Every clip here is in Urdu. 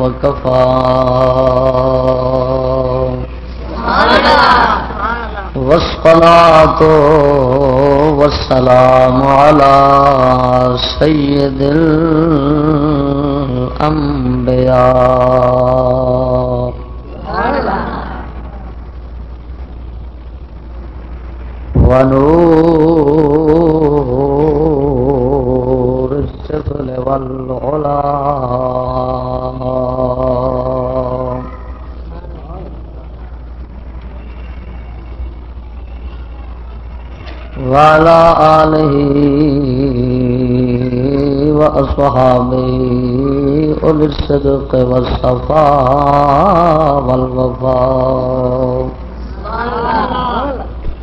وكفى والصلاة والسلام على سيد الأنبياء ونور السفل والعلا. وعلى آله وأصحابه أولي الصدق والصفاء والوفاء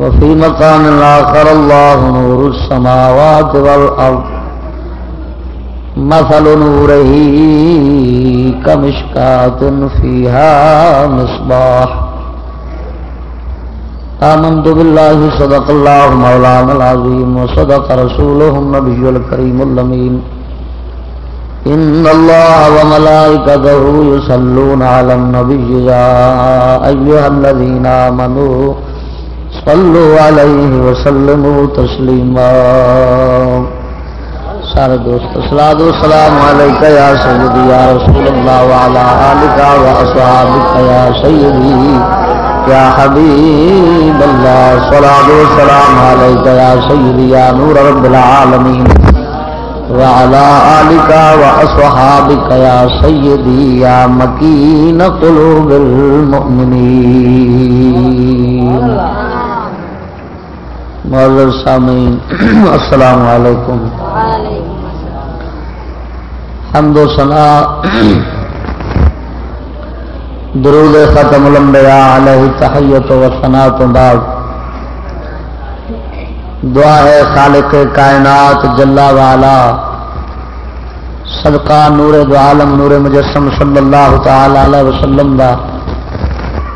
وفي مقام آخر الله نور السماوات والأرض. مثل نوره كمشكات فيها مصباح. آمنت بالله صدق الله مولانا العظيم وصدق رسوله النبي الكريم اللمين إن الله وملائكته يصلون على النبي يا أيها الذين آمنوا صلوا عليه وسلموا تسلیما۔ سارے دوست سلاد السلام علیکہ یا سیدی، یا رسول اللہ وعلا آلکہ و اصحابکہ یا سیدی، یا حبیب اللہ سلاد السلام علیکہ یا سیدی، یا نور رب العالمین۔ وعلا آلکہ و اصحابکہ یا سیدی، یا مکین قلوب المؤمنین۔ اللہ معذر سامعین، السلام علیکم۔ حمد و ثنا درود ختم الانبیاء علیہ تحیت و ثنا تو بعد۔ دعا ہے خالق کائنات جلا والا صدقہ نور دو عالم نور مجسم صلی اللہ تعالی علیہ وسلم دا۔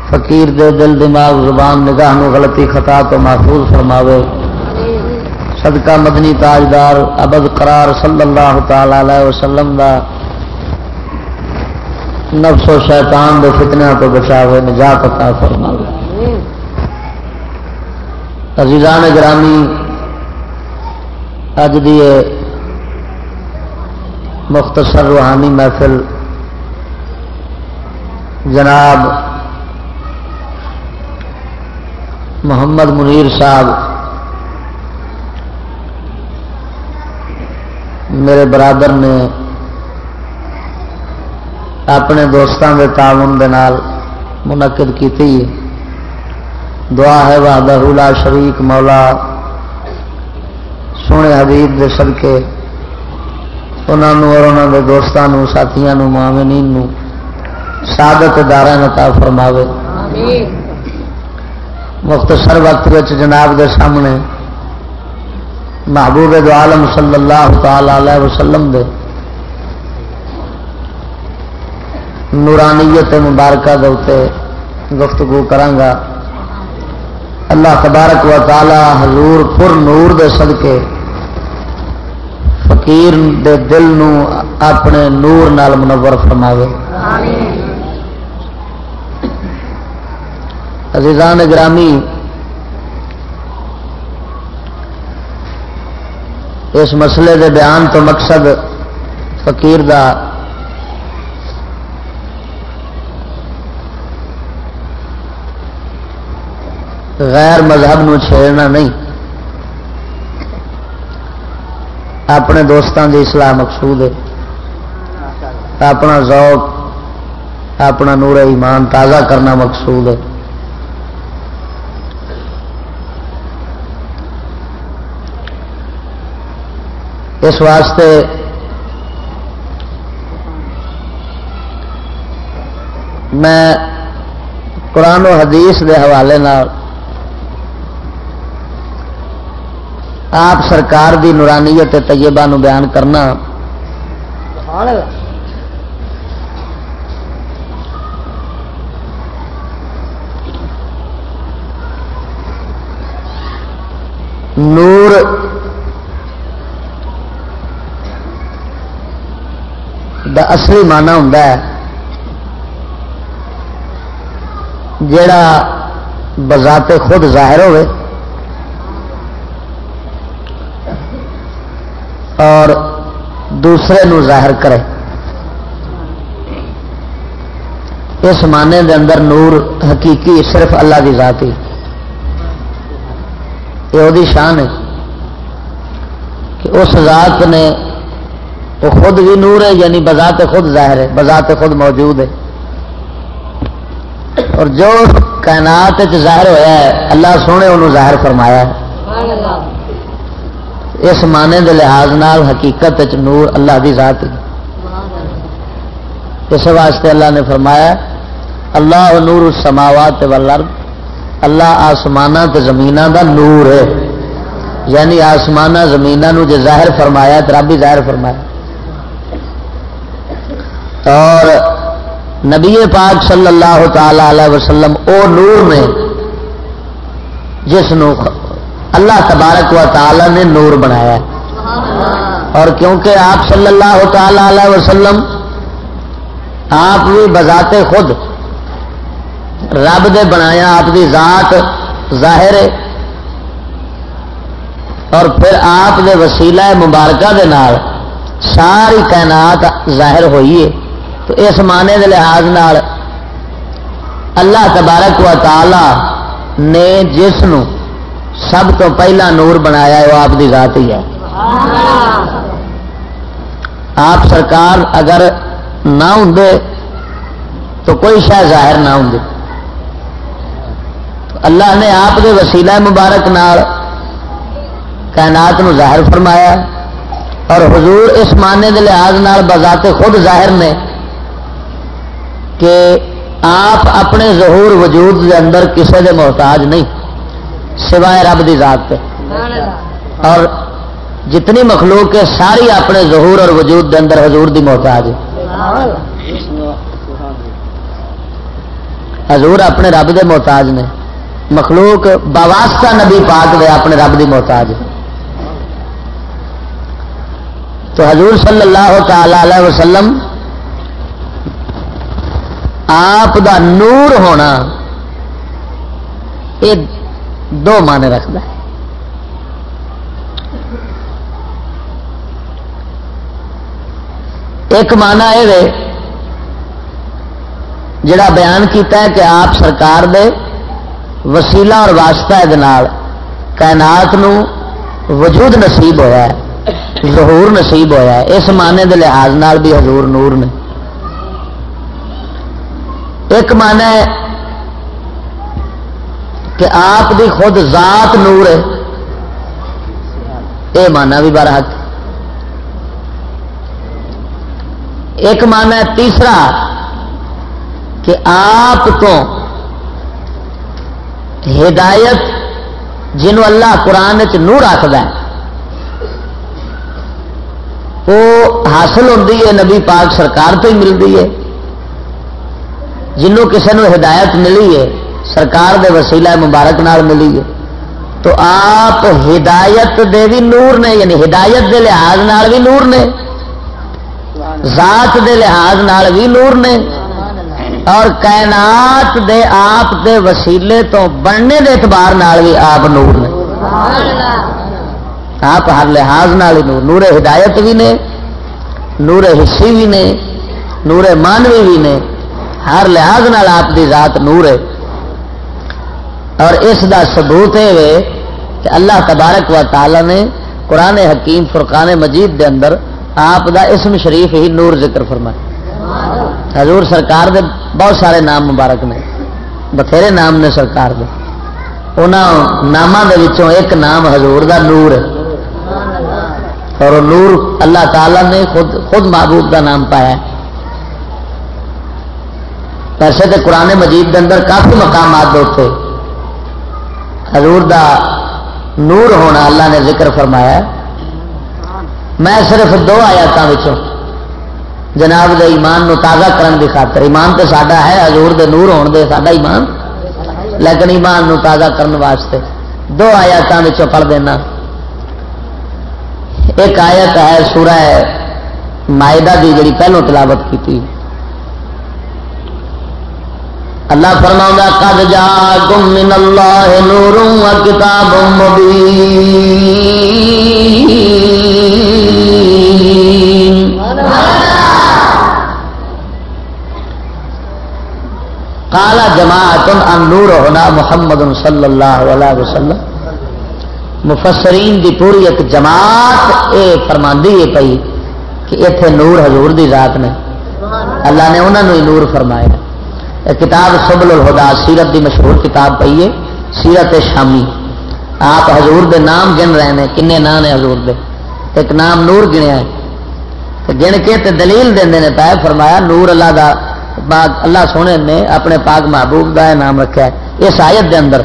فقیر دے دل دماغ زبان نگاہ نو غلطی خطا تو محفوظ فرماوے۔ صدقہ مدنی تاجدار ابد قرار صلی اللہ تعالی علیہ وسلم دا نفس و شیطان دے فتنہ تو بچاوے، نجات عطا فرماوے۔ عزیزان گرامی اج دیے مختصر روحانی محفل جناب محمد منیر صاحب، میرے برادر نے اپنے دوستان کے تعاون دے نال منعقد کی دعا ہے وحدہ لا شریک مولا، سونے حبیب دے صدقے انہوں اور انہوں دے دوستان ساتھیاں معامنین نو سعادت دارا نتا فرماوے۔ مختصر وقت جناب دے سامنے محبوب دو عالم صلی اللہ تعالی علیہ وسلم دے نورانیت مبارکہ دے گفتگو کرانگا۔ اللہ تبارک و تعالی حضور پر نور دے صدقے فقیر دے دل نو اپنے نور نال منور فرماوے۔ عزیزان گرامی، اس مسئلے دے بیان تو مقصد فقیر دا غیر مذہب نو چھیڑنا نہیں۔ اپنے دوستان دی اصلاح مقصود ہے۔ اپنا ذوق، اپنا نور ایمان تازہ کرنا مقصود ہے۔ اس واسطے میں قرآن و حدیث کے حوالے آپ سرکار دی نورانیت طیبہ نو بیان کرنا نور دا اصلی مانا ہوں جڑا بذات خود ظاہر ہوئے اور دوسرے نو ظاہر کرے۔ اس معنی دے اندر نور حقیقی صرف اللہ کی ذات ہی۔ یہ وہی شان ہے کہ اس ذات نے وہ خود بھی نور ہے یعنی بذات خود ظاہر ہے، بذات خود موجود ہے۔ اور جو کائنات ظاہر ہوا ہے، اللہ سونے انہوں ظاہر فرمایا ہے۔ اس معنی کے لحاظ نال حقیقت نور اللہ کی ذات ہی اس واسطے اللہ نے فرمایا، اللہ نور السماوات والارض، اللہ آسمان زمین دا نور ہے۔ یعنی آسمان زمین جو ظاہر فرمایا تو رب ہی ظاہر فرمایا۔ اور نبی پاک صلی اللہ تعالی علیہ وسلم او نور نے جس نو اللہ تبارک و تعالی نے نور بنایا اور کیونکہ آپ صلی اللہ تعالی علیہ وسلم آپ بھی بذات خود رب دے بنایا، آپ کی ذات ظاہر ہے۔ اور پھر آپ دے وسیلہ مبارکہ دے نال ساری کائنات ظاہر ہوئی ہے۔ تو اس معنی دے لحاظ نال اللہ تبارک و تعالی نے جس نو سب تو پہلا نور بنایا ہے، وہ آپ کی ذات ہی ہے۔ آپ سرکار اگر نہ ہوں تو کوئی شاید ظاہر نہ ہوں اللہ نے آپ کے وسیلہ مبارک نال کائنات نو ظاہر فرمایا اور حضور اس معنی کے لحاظ نال بذات خود ظاہر نے کہ آپ اپنے ظہور وجود کے اندر کسی دے محتاج نہیں، سوائے رب دی ذات پہ اور جتنی مخلوق ہے، ساری اپنے ظہور اور وجود کے اندر حضور دی محتاج حضور اپنے رب دے محتاج نے۔ مخلوق باواسطہ نبی پاک دے اپنے رب دی محتاج تو حضور صلی اللہ تعالی علیہ وسلم آپ دا نور ہونا یہ دو معنی رکھتا ہے۔ ایک مانا یہ جڑا بیان کیتا ہے کہ آپ سرکار دے وسیلہ اور واسطہ یہ کائنات نو وجود نصیب ہویا ہے، ظہور نصیب ہویا ہے۔ اس معنی دے لحاظ نال بھی حضور نور نے ایک مانا ہے کہ آپ دی خود ذات نور ہے۔ یہ مانا بھی بارہ ایک مانا ہے تیسرا کہ آپ تو ہدایت جنہوں اللہ قرآن چ نور آخد وہ حاصل ہوتی ہے، نبی پاک سرکار تو ہی ملتی ہے۔ جنوں کسی نے ہدایت ملی ہے، سرکار دے وسیلہ مبارک نال ملی ہے۔ تو آپ ہدایت دے بھی نور نے یعنی ہدایت دے لحاظ نال بھی نور نے۔ ذات دے لحاظ نال بھی نور نے۔ اور کائنات دے، آپ دے وسیلے تو بننے دے اعتبار نال بھی آپ نور نے۔ آپ ہر لحاظ نال نور نور ہدایت بھی نے، نور حصی بھی نے، نور مانوی بھی نے۔ ہر لحاظ نال آپ دی ذات نور ہے۔ اور اس دا ثبوت ہے کہ اللہ تبارک و تعالی نے قرآن حکیم فرقان مجید دے اندر آپ دا اسم شریف ہی نور ذکر فرمایا۔ حضور سرکار دے بہت سارے نام مبارک نے، بتھیرے نام نے سرکار دے۔ ناموں کے ایک نام حضور دا نور ہے۔ اور نور اللہ تعالی نے خود خود محبوب دا نام پایا ویسے تو قرآن مجید کے اندر کافی مقامات ہوتے حضور دا نور ہونا اللہ نے ذکر فرمایا میں صرف دو آیاتوں جناب دے ایمان نو تازہ کرن دی خاطر، ایمان تو ساڈا ہے، حضور دے نور ہون دے ساڈا ایمان۔ لیکن ایمان نو تازہ کرن واسطے دو آیاتوں پڑھ دینا۔ ایک آیت ہے سورہ مائدہ دی جڑی پہلو تلاوت کی تھی۔ اللہ فرما قد جاءكم من الله نور وكتاب مبين۔ قال جماعت النور ہونا محمد صلی اللہ علیہ وسلم۔ مفسرین دی پوری ایک جماعت اے فرماندی ہے پئی کہ اتنے نور حضور دی ذات نے۔ اللہ نے انہوں نے نور فرمایا۔ کتاب سبل الہدا، سیرت دی مشہور کتاب پی ہے، سیرت شامی۔ آپ حضور دے نام گن رہے ہیں، کنے نام نے حضور دے۔ ایک نام نور گنیا ہے۔ گن کے تے دلیل دے نے پایا فرمایا نور اللہ دا باغ اللہ سونے نے اپنے پاک محبوب کا نام رکھا ہے۔ اس آیت دے اندر،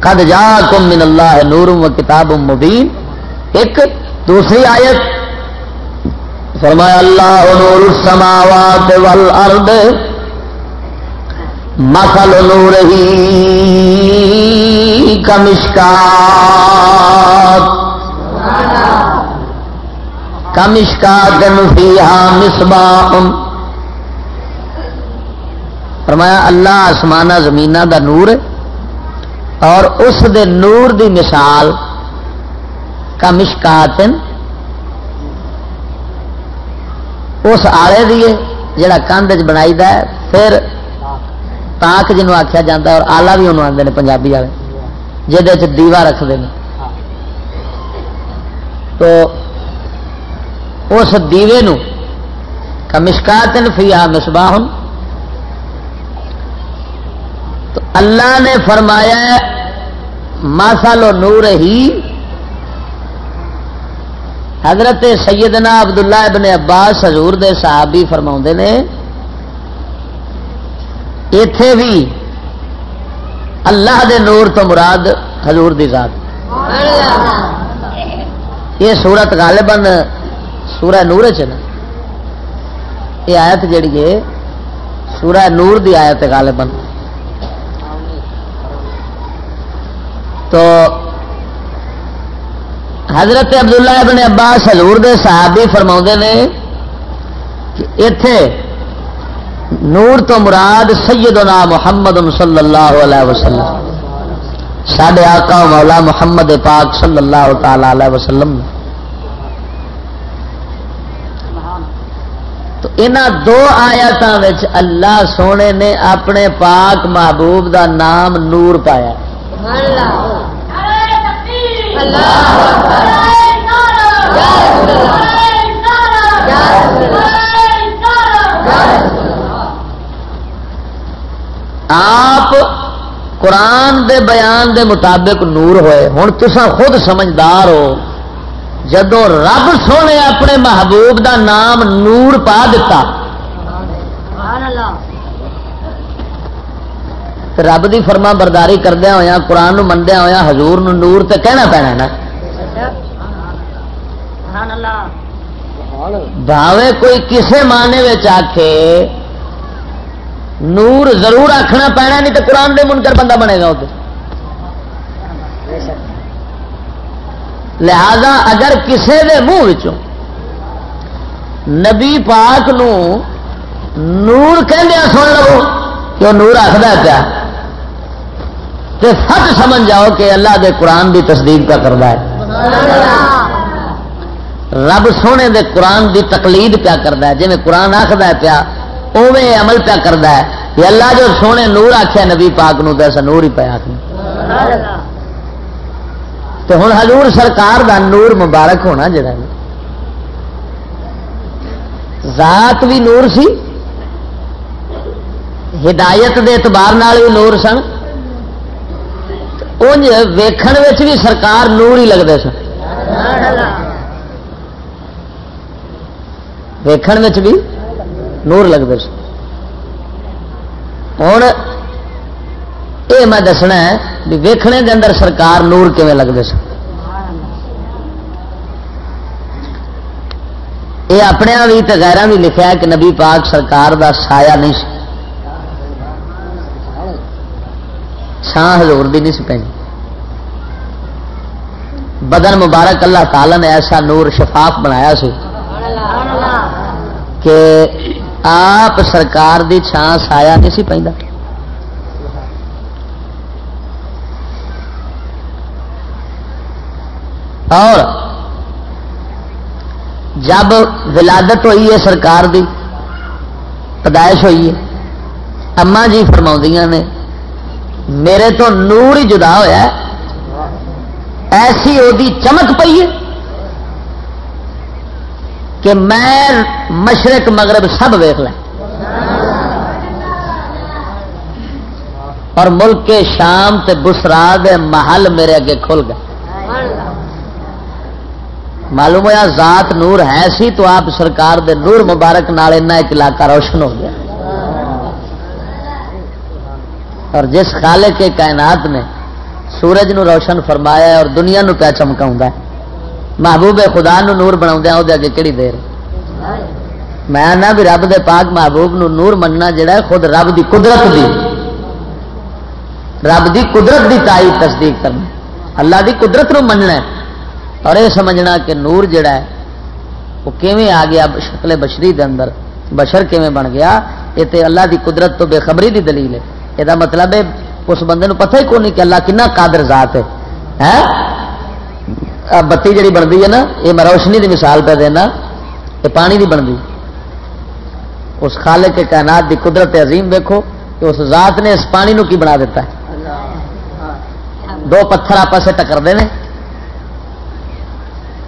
قد جاءکم من اللہ نور و کتاب مبین۔ ایک دوسری آیت، فرمایا اللہ نور السماوات والارض۔ مسل نور ہی کمشکا کمشکا گنفیا فرمایا، اللہ آسمان زمین دا نور اور اس دے نور دی مثال کمشکات اس آلے دیے جڑا کندھ بنائی دا ہے، پھر تاک جنوں آخیا جا اور آلہ بھی انہوں آتے ہیں پنجابی والے جہد دیوا رکھتے ہیں تو اس دیوے نو کمشکات فیا مسباہ تو اللہ نے فرمایا ماسال و نور ہی حضرت سیدنا عبداللہ ابن عباس حضور دے صحابی فرما نے اتے بھی اللہ دے نور تو مراد حضور دی ذات۔ یہ سورت غالباً سورہ نور چ یہ آیت جڑی ہے، سورہ نور دی آیت غالباً۔ تو حضرت عبداللہ ابن عباس حضور دے صحابی فرما نے کہ اتے نور تو مراد سیدنا محمد صلی اللہ علیہ وسلم۔ سڈے آقا مولا محمد پاک صلی اللہ تعالی علیہ وسلم۔ تو ان دو آیاتوں اللہ سونے نے اپنے پاک محبوب دا نام نور پایا۔ آپ قرآن دے بیان دے مطابق نور ہوئے۔ ہوں تسا خود سمجھدار ہو۔ جدو رب سونے اپنے محبوب دا نام نور پا دیتا رب دی فرما برداری کردیا ہوا قرآن مندیا ہوا حضور نور تے کہنا پینا نا۔ بھاوے کوئی کسے معنی آ نور ضرور آخنا پینا نہیں تو قرآن دے منکر بندہ بنے گا ادھر۔ لہذا اگر کسے دے منہ نبی پاک نو نور کہہ سن لو کہ وہ نور آخر پیا سچ سمجھ جاؤ کہ اللہ دے قرآن دی تصدیق کا کرتا ہے۔ رب سونے دے قرآن دی تقلید پیا کرتا ہے؟ جی قرآن آخر پیا اوے عمل پیا کرتا ہے۔ یہ اللہ جو سونے نور آخیا نبی پاک نو دس نور ہی پیا تو ہوں حضور سرکار دا نور مبارک ہونا جڑا ذات بھی نور سی۔ ہدایت دے اعتبار بھی نور سن۔ انج ویکھن بھی سرکار نور ہی لگتے سن۔ ویکھن بھی نور لگتے ہوں یہ میں دسنا ہے بھی ویکھنے کے اندر سرکار نور کیون لگتے سن۔ یہ اپنے بھی تو غیران بھی لکھا کہ نبی پاک سرکار دا سایہ نہیں سی چھان ہزور بھی نہیں سی پی بدن مبارک اللہ تعالی نے ایسا نور شفاف بنایا سی کہ آپ سرکار دی چھان سایہ نہیں سی پہ اور جب ولادت ہوئی ہے سرکار دی، پیدائش ہوئی ہے اما جی فرما نے، میرے تو نور ہی جدا ہوا ایسی وہ چمک پی ہے۔ کہ میں مشرق مغرب سب ویخ لیں۔ اور ملک کے شام تے بسرا دے محل میرے اگے کھل گئے۔ معلوم ہوا ذات نور ہے سی تو آپ سرکار دے نور مبارک نال ایک علاقہ روشن ہو گیا۔ اور جس خالے کے کائنات نے سورج نو روشن فرمایا اور دنیا نو پیا چمکا محبوب خدا نو نور بنا اگے کہڑی دیر؟ میں نہ بھی رب دے پاک محبوب نو نور مننا جڑا ہے، خود رب دی قدرت دی۔ رب دی قدرت دی تائید تصدیق کرنا اللہ دی قدرت نو مننا ہے۔ اور یہ سمجھنا کہ نور جڑا ہے، وہ کیویں آ گیا شکل بشری دے اندر؟ بشر کیویں بن گیا؟ یہ تے اللہ دی قدرت تو بے خبری دی دلیل ہے۔ یہ مطلب ہے، اس بندے نو پتہ ہی کون نہیں کہ اللہ کنا قادر ذات ہے۔ ہاں؟ بتی جڑی بنتی ہے نا یہ میں روشنی کی مثال پہ دینا یہ پانی کی بنتی اس خالق کے کائنات دی قدرت عظیم دیکھو کہ اس ذات نے اس پانی نو کی بنا دیتا ہے دو پتھر آپس سے ٹکرتے ہیں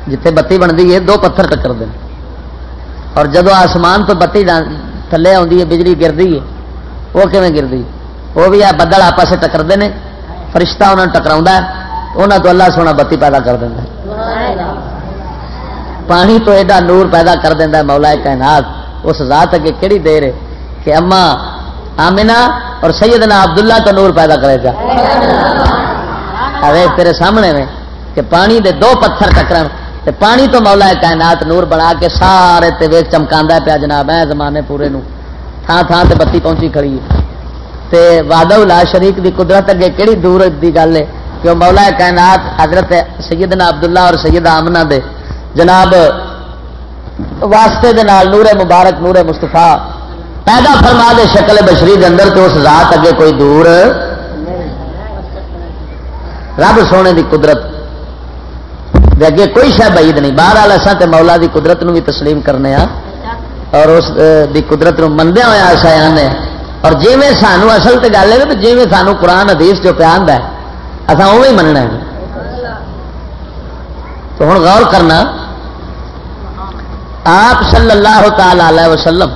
جتھے بتی بنتی ہے دو پتھر ٹکرتے ہیں اور جدو آسمان تو بتی تھلے آتی ہے بجلی گرتی ہے وہ کیون گرتی وہ بھی آ بدل آپس سے ٹکرتے ہیں فرشتہ انہوں نے ٹکرا انہوں تو اللہ سونا بتی پیدا کر دینا پانی تو ایڈا نور پیدا کر دینا مولا کائنات، اس ذات اگے کہڑی دیر ہے کہ اما آمنا اور سیدنا عبداللہ تو نور پیدا کرے جا۔ ارے تیرے سامنے میں کہ پانی دے دو پتھر ٹکرن، تے پانی تو مولا کائنات نور بنا کے سارے تے ویک چمکا پیا جناب ہے زمانے پورے نو۔ تھان تھان تے بتی پہنچی کھڑی تے وعدہ لا شریک دی قدرت اگے کہڑی دور دی گل ہے۔ کہ مولا کائنات حضرت سیدنا عبداللہ اور سیدہ آمنہ دے۔ جناب، واسطے دے نال نور مبارک، نور مستفا پیدا فرما دے شکل بشری دے اندر تو اس ذات اگے کوئی دور رب سونے دی قدرت دے اگے کوئی شہ بعید نہیں۔ باہر والا سا تے مولا دی قدرت نو بھی تسلیم کرنے ہاں اور اس دی قدرت نو مندیا ہوا ایسا آنے اور جی میں سانو اصل تے گل ہے تو جی میں سانو قرآن حدیث جو پیا ہے اصا وہ مننا ہے۔ تو ہوں غور کرنا آپ صلی اللہ تعالی وسلم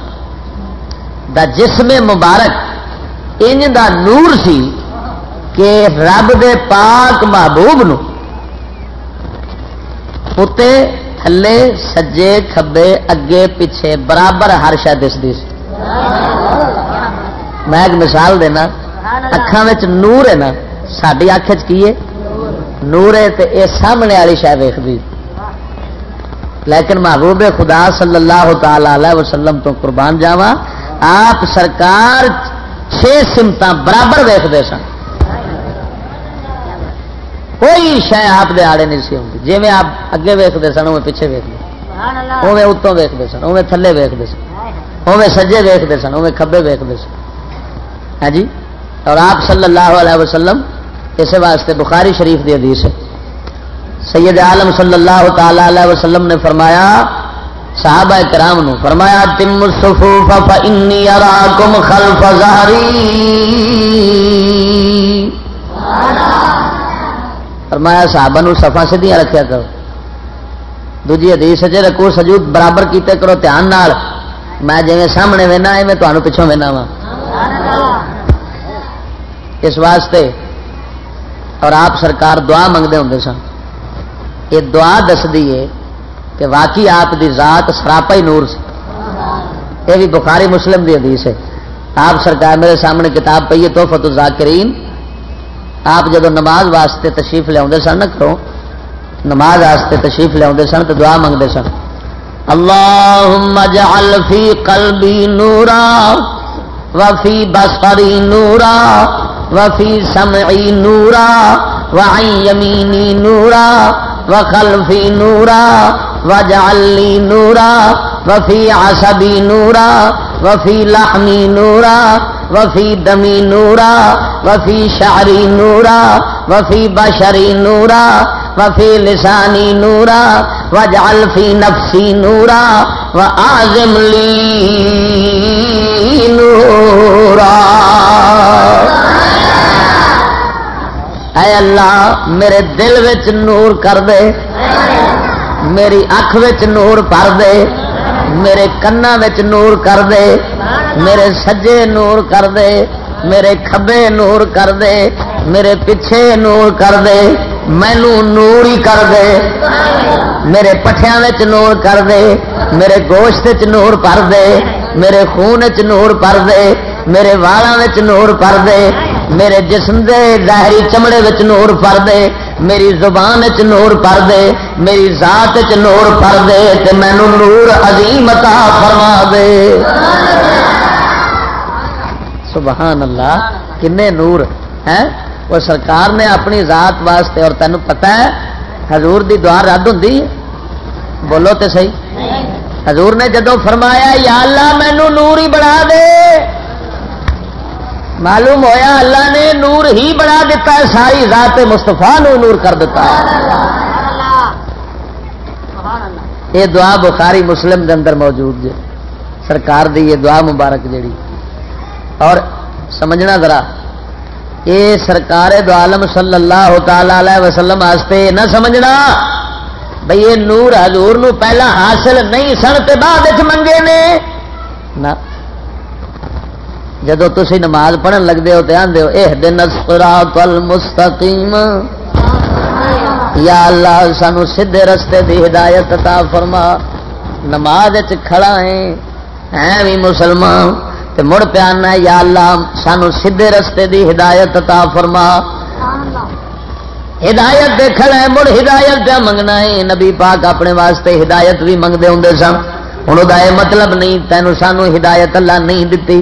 دا جسم مبارک ان دا نور سی کہ رب دے پاک محبوب نو۔ اتے تھلے سجے کھبے اگے پیچھے برابر ہر شا دستی سی۔ میں ایک مثال دینا اکھان نور ہے نا ساری اکھ چی نور ہے سامنے والی شاید ویختی لیکن محبوب خدا صلی اللہ تعالی وسلم تو قربان جاوا آپ سرکار چھ سمت برابر ویختے سن کوئی شہ آپ دے آڑے نہیں سی ہوتی جی میں آپ اگے ویختے سن وہ پیچھے ویختے اوے اتوں ویختے سن اوے تھلے ویختے سن اوے سجے ویختے سن اوے کبے ویختے سن ہاں جی اور آپ صلی اللہ علیہ وسلم اسے واسطے بخاری شریف دی حدیث ہے۔ سید عالم صلی اللہ تعالی علیہ وسلم نے فرمایا، صحابہ کرام نو فرمایا تم الصفوف فانی اراکم خلف ظہری فرمایا، صحابہ نو صفا سیدھیاں رکھیا کرو۔ دوجی حدیث ہے رکو سجود برابر کیتے کرو دھیان نال۔ میں جویں سامنے وینا، ایویں تانوں پیچھوں وینا وا اس واسطے اور آپ سرکار دعا منگتے ہوں سن یہ دعا دس دیے کہ واقعی آپ دی ذات سراپا ہی نور سی۔ یہ بھی بخاری مسلم دی حدیث ہے۔ آپ سرکار میرے سامنے کتاب پہ تو فتو ذاکرین آپ جب نماز واسطے تشریف لیا سن، نہ کرو۔ نماز واسطے تشریف لیا سن تو دعا منگتے سن۔ اللهم اجعل في قلبي نورا وفي بصري نورا۔ وفي سمعي نورا، وعن يميني نورا، وخلفي نورا واجعل لي نورا، وفي عصبي نورا، وفي لحمي نورا، وفي دمي نورا، وفي شعري نورا، وفي بشري نورا، وفي لساني نورا واجعل في نفسي نورا وآزم لي نورا. اے اللہ، میرے دل وچ نور کر دے۔ میری اکھ وچ نور بھر دے۔ میرے کنا وچ نور کر دے۔ میرے سجے نور کر دے۔ میرے کھبے نور کر دے۔ میرے پیچھے نور کر دے۔ مینو نور ہی کر دے۔ میرے پٹھیا نور کر دے۔ میرے گوشت نور پر دے۔ میرے خون چ نور پر دے۔ میرے والا نور پر دے۔ میرے جسم دے ظاہری چمڑے وچ نور پر دے میری زبان چ نور پر دے میری ذات چ نور پر دے تے مینو نور عظیم عطا فرما دے۔ سبحان اللہ کنے نور ہیں؟ وہ سرکار نے اپنی ذات واسطے اور تینوں پتہ ہے حضور دی دعا رد ہوں بولو تے صحیح۔ حضور نے جدو فرمایا یا اللہ مینو نور ہی بڑھا دے۔ معلوم ہویا اللہ نے نور ہی بڑھا دیتا ہے، ساری ذات مستفا نو نور کر دیتا ہے۔ یہ دعا بخاری مسلم دے اندر موجود ہے سرکار دی یہ دعا مبارک جیڑی۔ اور سمجھنا ذرا یہ سرکار دو عالم صلی اللہ تعالی علیہ وسلم واسطے نہ سمجھنا۔ بھئی یہ نور حضور نو پہلا حاصل نہیں سن تے بعد منگے نے۔ نہ۔ جدو تھی نماز پڑھن لگتے ہو تو آدھے ہو اح دن الصراط المستقیم۔ یا اللہ، سانو سیدھے رستے دی ہدایت عطا فرما۔ نماز کھڑا ہے بھی مسلمان، تے مڑ پیانا یا اللہ، سانو سیدھے رستے دی ہدایت عطا فرما۔ ہدایت دیکھنا ہے، مڑ ہدایت پہ منگنا ہے۔ نبی پاک اپنے واسطے ہدایت بھی منگتے ہوں سن۔ ہوں وہ مطلب نہیں تینوں سانو ہدایت اللہ نہیں دتی۔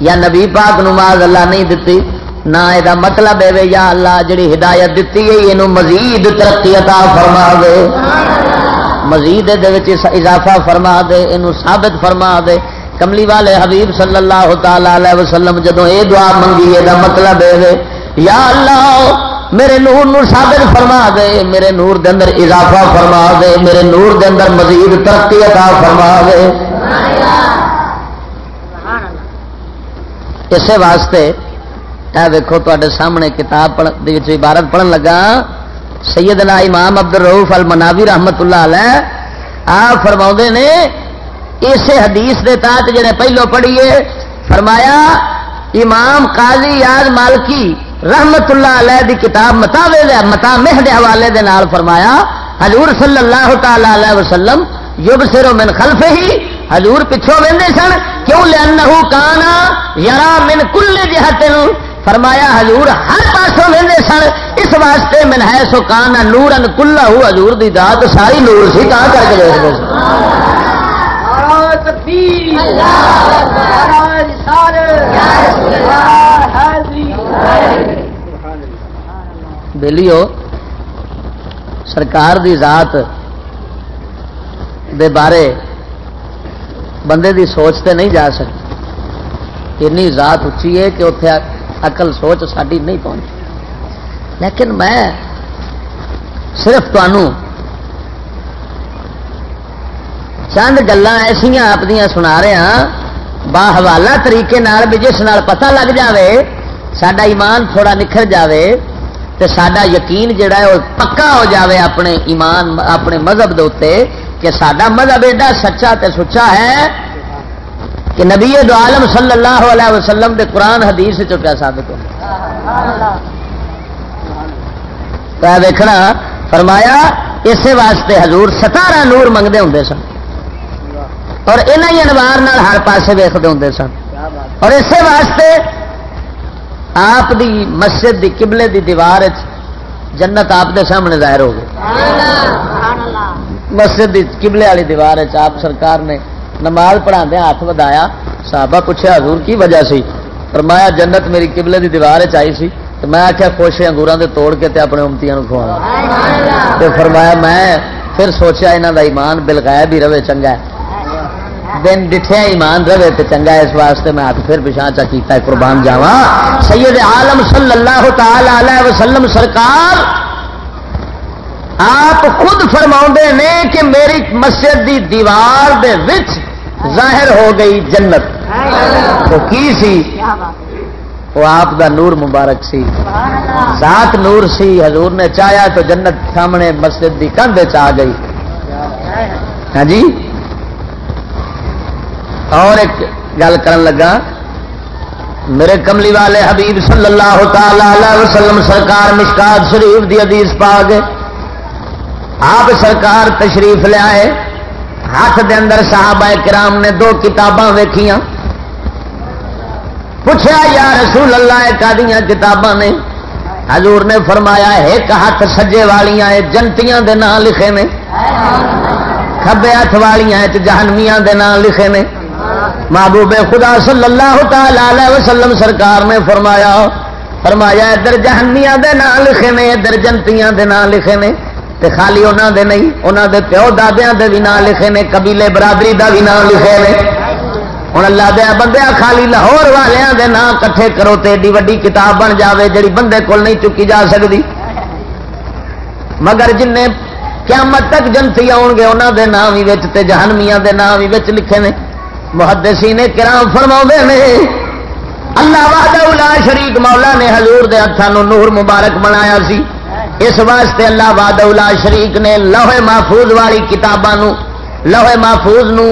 یا نبی پاک نماز اللہ نہیں دتی، نہ یہ مطلب ہے یا اللہ جڑی ہدایت دیتی ہے یہ مزید ترقی عطا فرما دے۔ مزید اضافہ فرما دے یہ ثابت فرما دے۔ کملی والے حبیب صلی اللہ تعالی وسلم جدو یہ دعا منگی یہ مطلب ہے یا اللہ، میرے نور نور ثابت فرما دے، میرے نور دے اندر اضافہ فرما دے، میرے نور دے اندر مزید ترقی عطا فرما دے۔ اسی واسطے اے دیکھو تے سامنے کتاب عبارت پڑھن لگا سیدنا امام عبد الروف المناوی رحمت اللہ علیہ آپ فرما نے اسے حدیث دے تحت جڑے پہلو پڑھیے فرمایا امام قاضی یاد مالکی رحمت اللہ علیہ دی کتاب متا متا مہ دے حوالے دے نال فرمایا حضور صلی اللہ تعالی علیہ وسلم یوگ سرو من خلف ہی حضور پچھوں وہدے سن کیوں لیا کانا یار من کل جہت فرمایا، حضور، ہر پاسوں وہدے سن، اس واسطے من ہے سو کانا نور ان کلا ہو حضور دی دات ساری نور سی، کہاں کر کے دیکھتے بلیو، سرکار دی ذات دے بارے بندے دی سوچتے نہیں جا سکتی۔ اینی ذات اچھی ہے کہ اتنے اقل سوچ ساری نہیں پہنچی لیکن میں صرف تمہوں چند گلان ایسا آپ سنا رہا ہاں، با حوالہ طریقے بھی جس نال پتہ لگ جاوے سڈا ایمان تھوڑا نکھر جاوے تو سڈا یقین جڑا ہے وہ پکا ہو جاوے اپنے ایمان اپنے مذہب دے کہ سڈا مذہب ایڈا سچا تے سچا ہے کہ نبی دو عالم صلی اللہ علیہ وسلم دے قرآن حدیث چکا ثابت ہو۔ دیکھنا فرمایا اسی واسطے حضور ستارہ نور منگتے ہوں سن اور انہیں ہی انوار ہر پاسے ویختے ہوں سن۔ اور اسی واسطے آپ دی مسجد دی قبلے دی دیوار جنت آپ دے سامنے ظاہر ہو گئی۔ مسجد دی قبلے والی دیوار آپ سرکار نے نماز پڑھا ہاتھ ودایا۔ صحابہ پوچھا حضور کی وجہ سی؟ فرمایا جنت میری قبلے دی دیوار آئی سی۔ تو میں آخیا خوش انگورا دے توڑ کے تے اپنے امتیاں کھوا تو فرمایا میں پھر سوچا یہاں دا ایمان بلغایا بھی رہے چنگا ہے۔ دن ڈٹھیا ایمان رہے تو چنگا اس واسطے میں ہاتھ پھر پچھا چا کیتا ہے قربان جاوا سید عالم صلی اللہ تعالی علیہ وسلم سرکار آپ خود فرما نے کہ میری مسجد دی دیوار دے وچ ظاہر ہو گئی جنت۔ تو کی سی؟ وہ آپ دا نور مبارک سی۔ ذات نور سی، حضور نے چاہیا تو جنت سامنے مسجد دی کندھ آ گئی۔ ہاں جی؟ اور ایک گل کر لگا، میرے کملی والے حبیب صلی اللہ تعالی وسلم سرکار مشکات شریف دی حدیث پا گئے آپ سرکار تشریف لیا ہاتھ دے اندر صحابہ کرام نے دو کتاباں ویکھیاں۔ پوچھا، یا رسول اللہ کا کتاباں نے؟ حضور نے فرمایا، ایک ہاتھ سجے والیاں جنتیاں دے نام لکھے نے۔ کبے ہاتھ والیاں جہنمیاں دے نام لکھے نے۔ محبوب خدا صلی اللہ تعالی وسلم سرکار نے فرمایا فرمایا، ادھر جہنمیاں دے نام لکھے نے، ادھر جنتیاں دے نام لکھے نے۔ تے خالی انہوں دے نہیں انہوں دے پیو دادیا دے بھی نام لکھے نے، قبیلے برادری دا بھی نام لکھے نے۔ ہوں اللہ دیا بندیا خالی لاہور والوں دے نام کٹھے کرو تے ایڈی وڈی کتاب بن جاوے جڑی بندے کول نہیں چکی جا سکتی مگر جن قیامت تک جنتی آؤ گے انہوں دے نام ہی جہنمیاں دے نام ہی لکھے نے۔ محدثین کرام فرما نے، اللہ وحدہ شریک مولا نے حضور دے ہاتھوں نور مبارک بنایا سی۔ اس واسطے اللہ وحدہ شریک نے لوہے محفوظ والی کتاباں لوہے محفوظ نو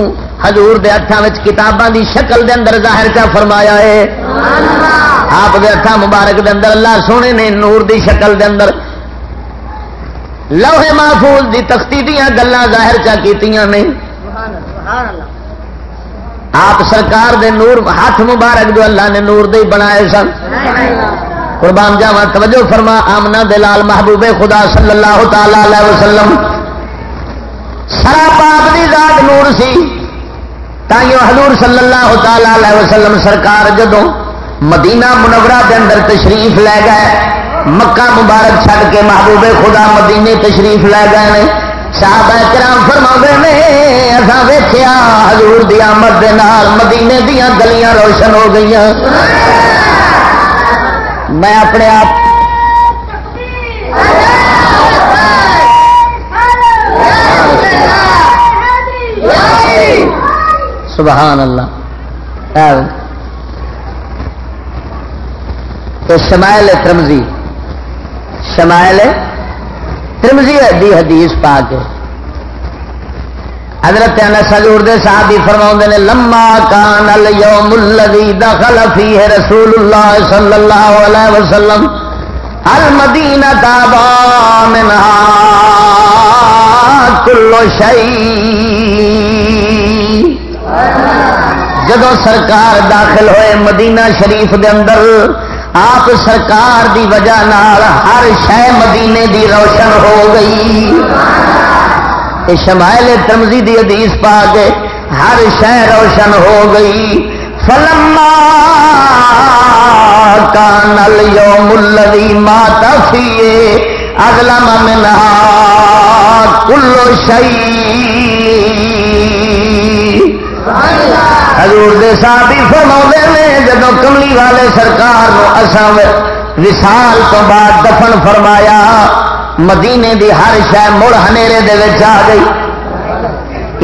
حضور دے ہاتھوں کتاباں دی شکل دے اندر ظاہر کا فرمایا ہے؟ آپ دے ہاتھ مبارک دے اندر اللہ سونے نے نور دی شکل دے اندر لوہے محفوظ دی تختی دیا گلیں ظاہر چا کیتیاں نے؟ آپ سرکار دے نور، ہاتھ مبارک جو اللہ نے نور دے بنائے سن۔ قربان جاوا توجہ فرما آمنا دلال محبوب خدا صلی اللہ تعالی علیہ وسلم۔ سرا پاپ دی ذات نور سی۔ تائیوں حضور صلی اللہ تعالی علیہ وسلم سرکار جدو مدینہ منورہ دے اندر تشریف لے گئے، مکہ مبارک چھڑ کے محبوب خدا مدینے تشریف لے گئے نے۔ صحابہ کرام فرما نے اصا ویخیا ہزور دیا مد مدینے دیا گلیاں روشن ہو گئی میں اپنے آپ سبحان اللہ۔ تو شمائل ترمزی شمائل ترمزی دی حدیث پا کے حضرت سجور دے صحابی فرما نے، لما کان اليوم الذي دخل فيه رسول الله صلى الله عليه وسلم المدینہ تابا منها كل شيء جدو سرکار داخل ہوئے مدینہ شریف دے اندر، آپ سرکار دی وجہ نال ہر شہ مدینے دی روشن ہو گئی۔ شمائل ترمزی دی حدیث پا کے ہر شہ روشن ہو گئی۔ فلما کان اليوم الذي مات فيه اظلم منها كل شيء۔ حضور دے صحابی فرما نے جب کملی والے سرکار نو اساں وصال تو بعد دفن فرمایا مدینے دی ہر شہ مڑ ہنیرے دے وچ آ گئی۔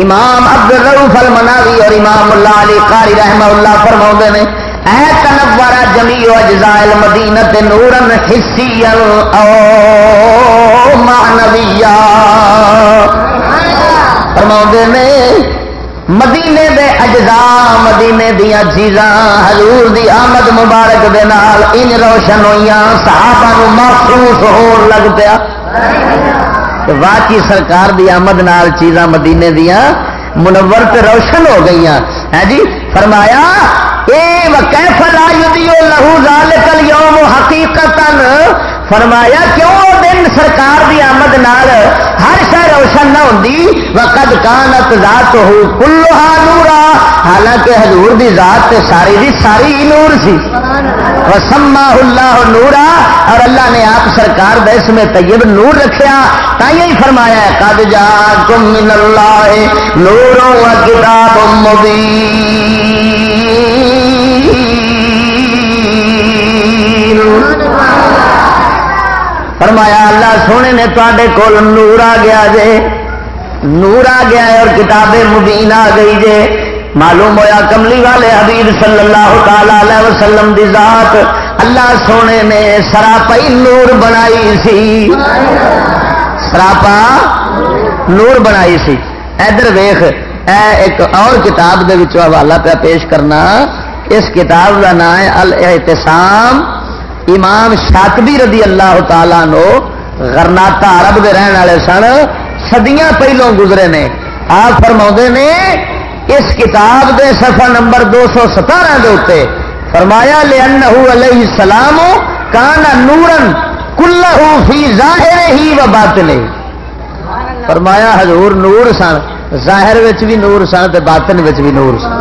امام عبد الروف المناوی اور امام اللہ علی قاری رحمہ اللہ فرما نے، اے تنورا جمی اجزاء المدینہ نورن حسی او معنویا۔ فرما نے، مدینے دے اجزاء، مدینے دیا چیزاں، حضور دی آمد مبارک دے نال ان روشن ہوئی صحابہ نو محسوس ہو لگ پیا۔ واقعی سرکار دی آمد نال چیزاں مدینے دیا منور تے روشن ہو گئی ہے جی؟ فرمایا، اے وکیف لا یدیو لہو ذالک یوم حقیقت فرمایا، کیوں دن سرکار دی آمد نال ہر شہ روشن نہ ہوندی؟ وقد کانت ذات ہو کلھا نورا۔ حالانکہ حضور دی ذات تے ساری دی ساری نور سی۔ وسما اللہ نورا اور اللہ نے آپ سرکار دا اس میں طیب نور رکھیا، تائیں فرمایا ہے، قد جاکم من اللہ نور و کتاب مبین فرمایا، اللہ سونے نے تے کول نور آ گیا جے، نور آ گیا اور کتاب مبین آ گئی جے۔ معلوم ہویا کملی والے حبیب صلی اللہ تعالی علیہ وسلم دی ذات اللہ سونے نے سراپا نور بنائی سی۔ سراپا نور بنائی سی۔ ادھر ویخ اے ایک اور کتاب دے حوالہ پہ پیش کرنا۔ اس کتاب کا نام ہے الاحتسام۔ امام شاطبی رضی اللہ تعالیٰ نو غرناتا عرب دے رہن والے سن۔ صدیاں پہلوں گزرے نے۔ آپ فرما نے اس کتاب دے صفحہ نمبر دو سو ستارہ دے اتنے فرمایا لے علیہ السلام کانا نورن کلہ فی ظاہر ہی و باطن فرمایا، حضور نور سن، ظاہر بھی نور سن باطن بھی نور سن۔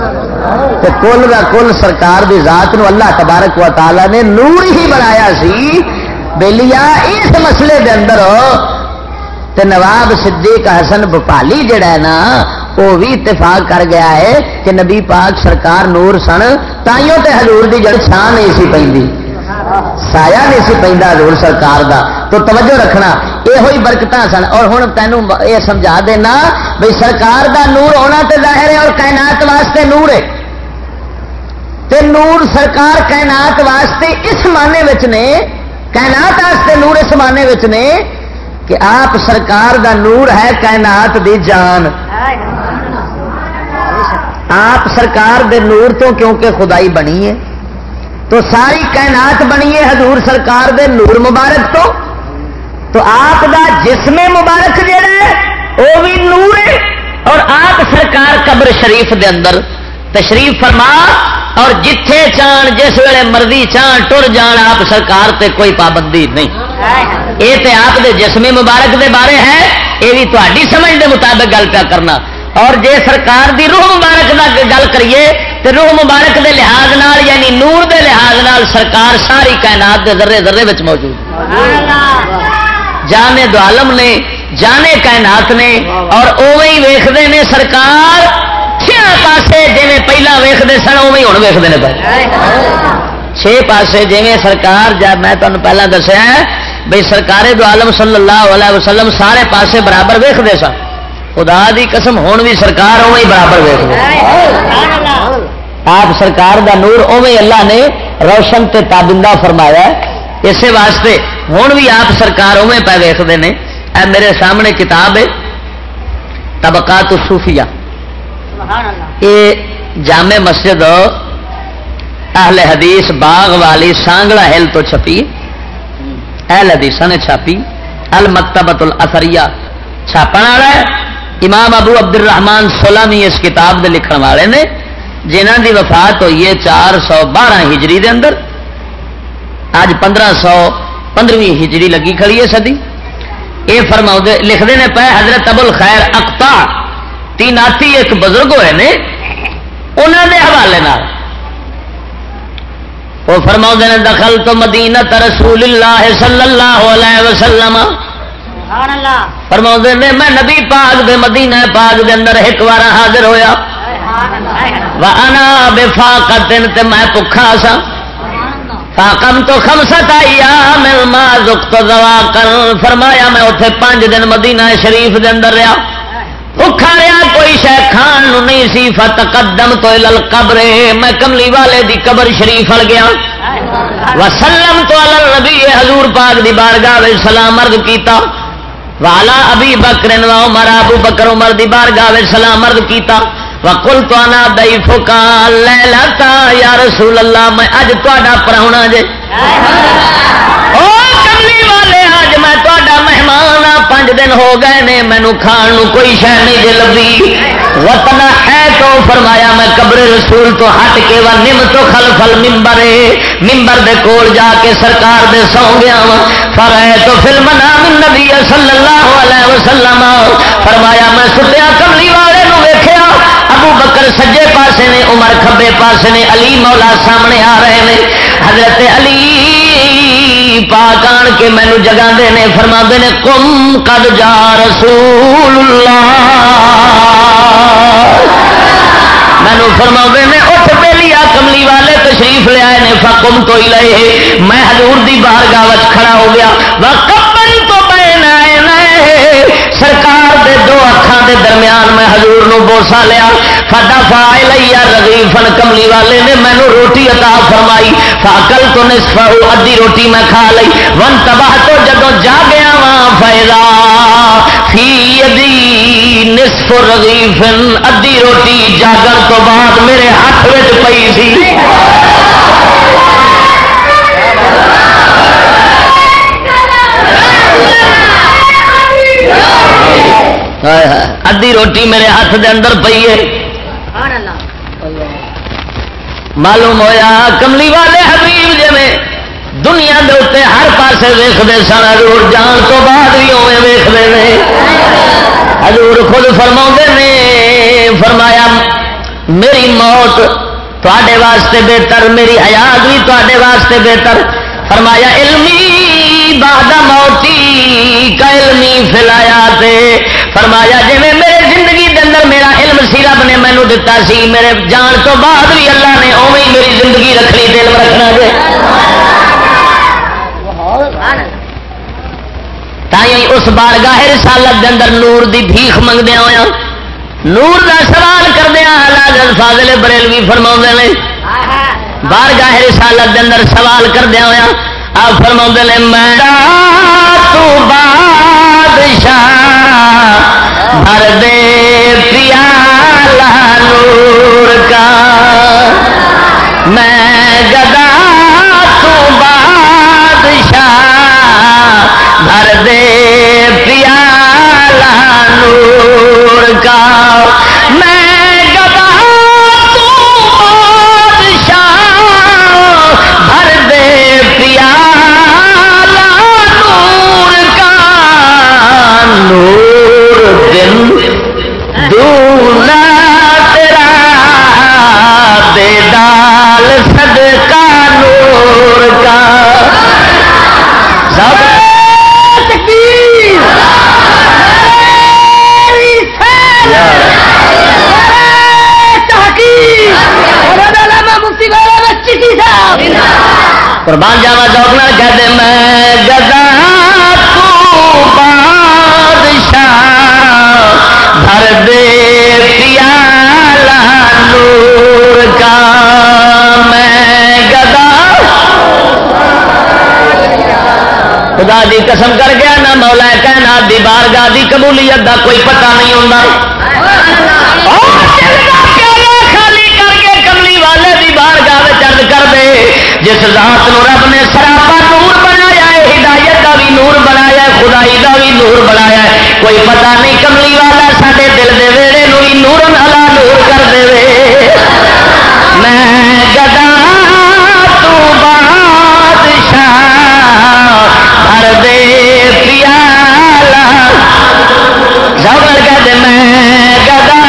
کل کا کل سرکار دی ذات نو اللہ تبارک و تعالی نے نور ہی بنایا سی۔ بےلیا اس مسئلے دے اندر تے نواب صدیق حسن بپالی جڑا ہے نا وہ بھی اتفاق کر گیا ہے کہ نبی پاک سرکار نور سن، تائیوں تے حضور دی جڑ چھان نہیں سی پی سایا نہیں سی پہ حضور سرکار دا۔ تو توجہ رکھنا یہ ہوئی برکت سن۔ اور ہوں تینوں یہ سمجھا دینا بھائی سرکار دا نور ہونا تے ظاہر ہے اور کائنات واسطے نور ہے۔ تے نور سرکار کائنات واسطے اس معنی نے، کائنات واسطے نور اس معنی نے کہ آپ سرکار دا نور ہے کائنات دی جان۔ آپ سرکار دے نور تو کیونکہ خدائی بنی ہے، تو ساری کائنات بنی ہے حضور سرکار دے نور مبارک تو تو آپ دا جسم مبارک جہا ہے وہ بھی نور ہے، اور آپ سرکار قبر شریف دے اندر تشریف فرما، اور جتھے چان جس ویلے مرضی چان ٹر جان، آپ سرکار تے کوئی پابندی نہیں۔ یہ تے آپ دے جسم مبارک دے بارے ہے، یہ بھی تاری سمجھ دے مطابق گل پیا کرنا۔ اور جے سرکار دی روح مبارک دا گل کریے تو روح مبارک دے لحاظ نال یعنی نور دے لحاظ نال سرکار ساری کائنات دے ذرے ذرے موجود جانے دو عالم نے، جانے کائنات نے، اور اوے ویختے ہیں سرکار۔ چھ پاسے جی پہلا ویختے سن اوے ہوں ویختے ہیں چھ پاسے جی سرکار جب میں تمہیں پہلے دسیا بھائی سرکار دو عالم صلی اللہ علیہ وسلم سارے پاسے برابر ویختے سن۔ خدا دی قسم ہوں بھی سرکار اوے ہی برابر ویختے آپ سرکار دا نور اوے اللہ نے روشن تے تابندہ فرمایا اسی واسطے ہوں بھی آپ سرکار اوے پہ ویستے ہیں اے میرے سامنے کتاب ہے۔ طبقات صوفیہ یہ جامع مسجد اہل حدیث باغ والی سانگڑا ہل تو چھپی۔ اہل حدیث نے چھاپی۔ المکتبت الاثریہ۔ چھاپن والا ہے۔ امام ابو عبد الرحمان سولامی اس کتاب دے لکھن والے نے جنہ دی وفات ہوئی ہے چار سو بارہ ہجری دے اندر۔ اج پندرہ سو پندرہویں ہجری لگی کھڑی ہے سدی یہ فرما لکھتے ہیں پہ حضرت ابل خیر اکتا تیناتی ایک بزرگ ہوئے نے انہوں دے حوالے وہ فرما نے، دخل تو مدینہ رسول اللہ صلی اللہ علیہ وسلم۔ فرما نے میں نبی پاک دے مدینہ پاک دے اندر ایک بار حاضر ہویا۔ وانا بے فاقت تے میں بخا سا۔ فاقم تو خمسط آئی مل ما دوا کر فرمایا میں اتنے پانچ دن مدینہ شریف دے اندر رہا بھوکھا رہا کوئی شہ کھان نہیں سی۔ فتقدم تو لل قبر میں کملی والے دی قبر شریف ہل گیا۔ وسلم تو نبی حضور پاک دی بارگاہ سلام مرد کیتا۔ والا ابھی بکر عمر ابو بکر عمر دی بارگاہ سلام مرد کیتا وکل تو آنا دئی فکا لے لاتا یا رسول اللہ میں اج تا پراؤنا جے۔ کملی والے اج میں تا مہمان پانچ دن ہو گئے نے، مینو کھان کوئی شہ نہیں جی لبھی وطن ہے تو فرمایا، میں قبر رسول تو ہٹ کے وا، نم تو خل فل ممبر ممبر دے کول جا کے سرکار دے سو گیا وا۔ فر تو فلم نام نبی صلی اللہ علیہ وسلم۔ فرمایا، میں ستیا کملی والے ویخیا ابو بکر سجے پاسے نے، عمر کھبے پاسے نے، علی مولا سامنے آ رہے ہیں حضرت علی پاک آن کے مینو جگہ نے فرما نے کم کد جا رسول اللہ۔ مینو فرما نے، اٹھ پہ لیا کملی والے تشریف لیا نے فکم تو ہی لے میں ہزور کی بار گاوت کھڑا ہو گیا۔ کپڑ تو سرکار دے دو اکھان دے درمیان میں حضور نو بوسا لیا۔ فڈا فا لیا رگی فن کملی والے نے مینو روٹی عطا فرمائی۔ فاکل تو نصف ادھی روٹی میں کھا لی ون تباہ تو جدو جا گیا وا فائدہ فی ادی نصف رگی فن ادھی روٹی جاگن تو بعد میرے ہاتھ میں پی سی۔ ادھی روٹی میرے ہاتھ دے اندر پی ہے۔ معلوم ہویا کملی والے حبیب جی میں دنیا دے اتنے ہر پاسے ویختے سن ہزور جان تو بعد بھی اوے ویختے ہیں ہزور خود فرما نے فرمایا میری موت تے واسطے بہتر میری حیات بھی تے واسطے بہتر۔ فرمایا، علمی باد موتی کا علمی فلایا تے۔ فرمایا جی میرے زندگی دے اندر میرا علم سی، رب نے مینو دتا سی، میرے جان تو بعد بھی اللہ نے اوی میری زندگی رکھنی علم رکھنا جی تھی اس بار گاہر رسالت دے اندر نور دی بھیخ منگدیا ہوا نور دا سوال کردیا لاجل فاضل بریلوی فرما نے۔ بار گاہ رسالت دے اندر سوال کردیا ہوا آپ فرما نے میں نور دونا تیرا دے دال صدقہ نور کا۔ سب قربان جاوا چوکنا کہتے میں گدا خدا دی قسم کر گیا نہ مولا کہنا دی بارگاہ دی قبولیت دا کوئی پتہ نہیں ہوتا خالی کر کے کملی والے دی بارگاہ چرد کر دے، جس ذات نو رب نے سراپا نور کا بھی نور بنایا ہے، خدائی کا بھی نور بنایا ہے۔ کوئی پتہ نہیں کملی والا سارے دل دے ویڑے نو بھی نور نالا نور کر دے میں گدا تو بادشاہ بھر دے پیالہ۔ سب کہتے میں گدا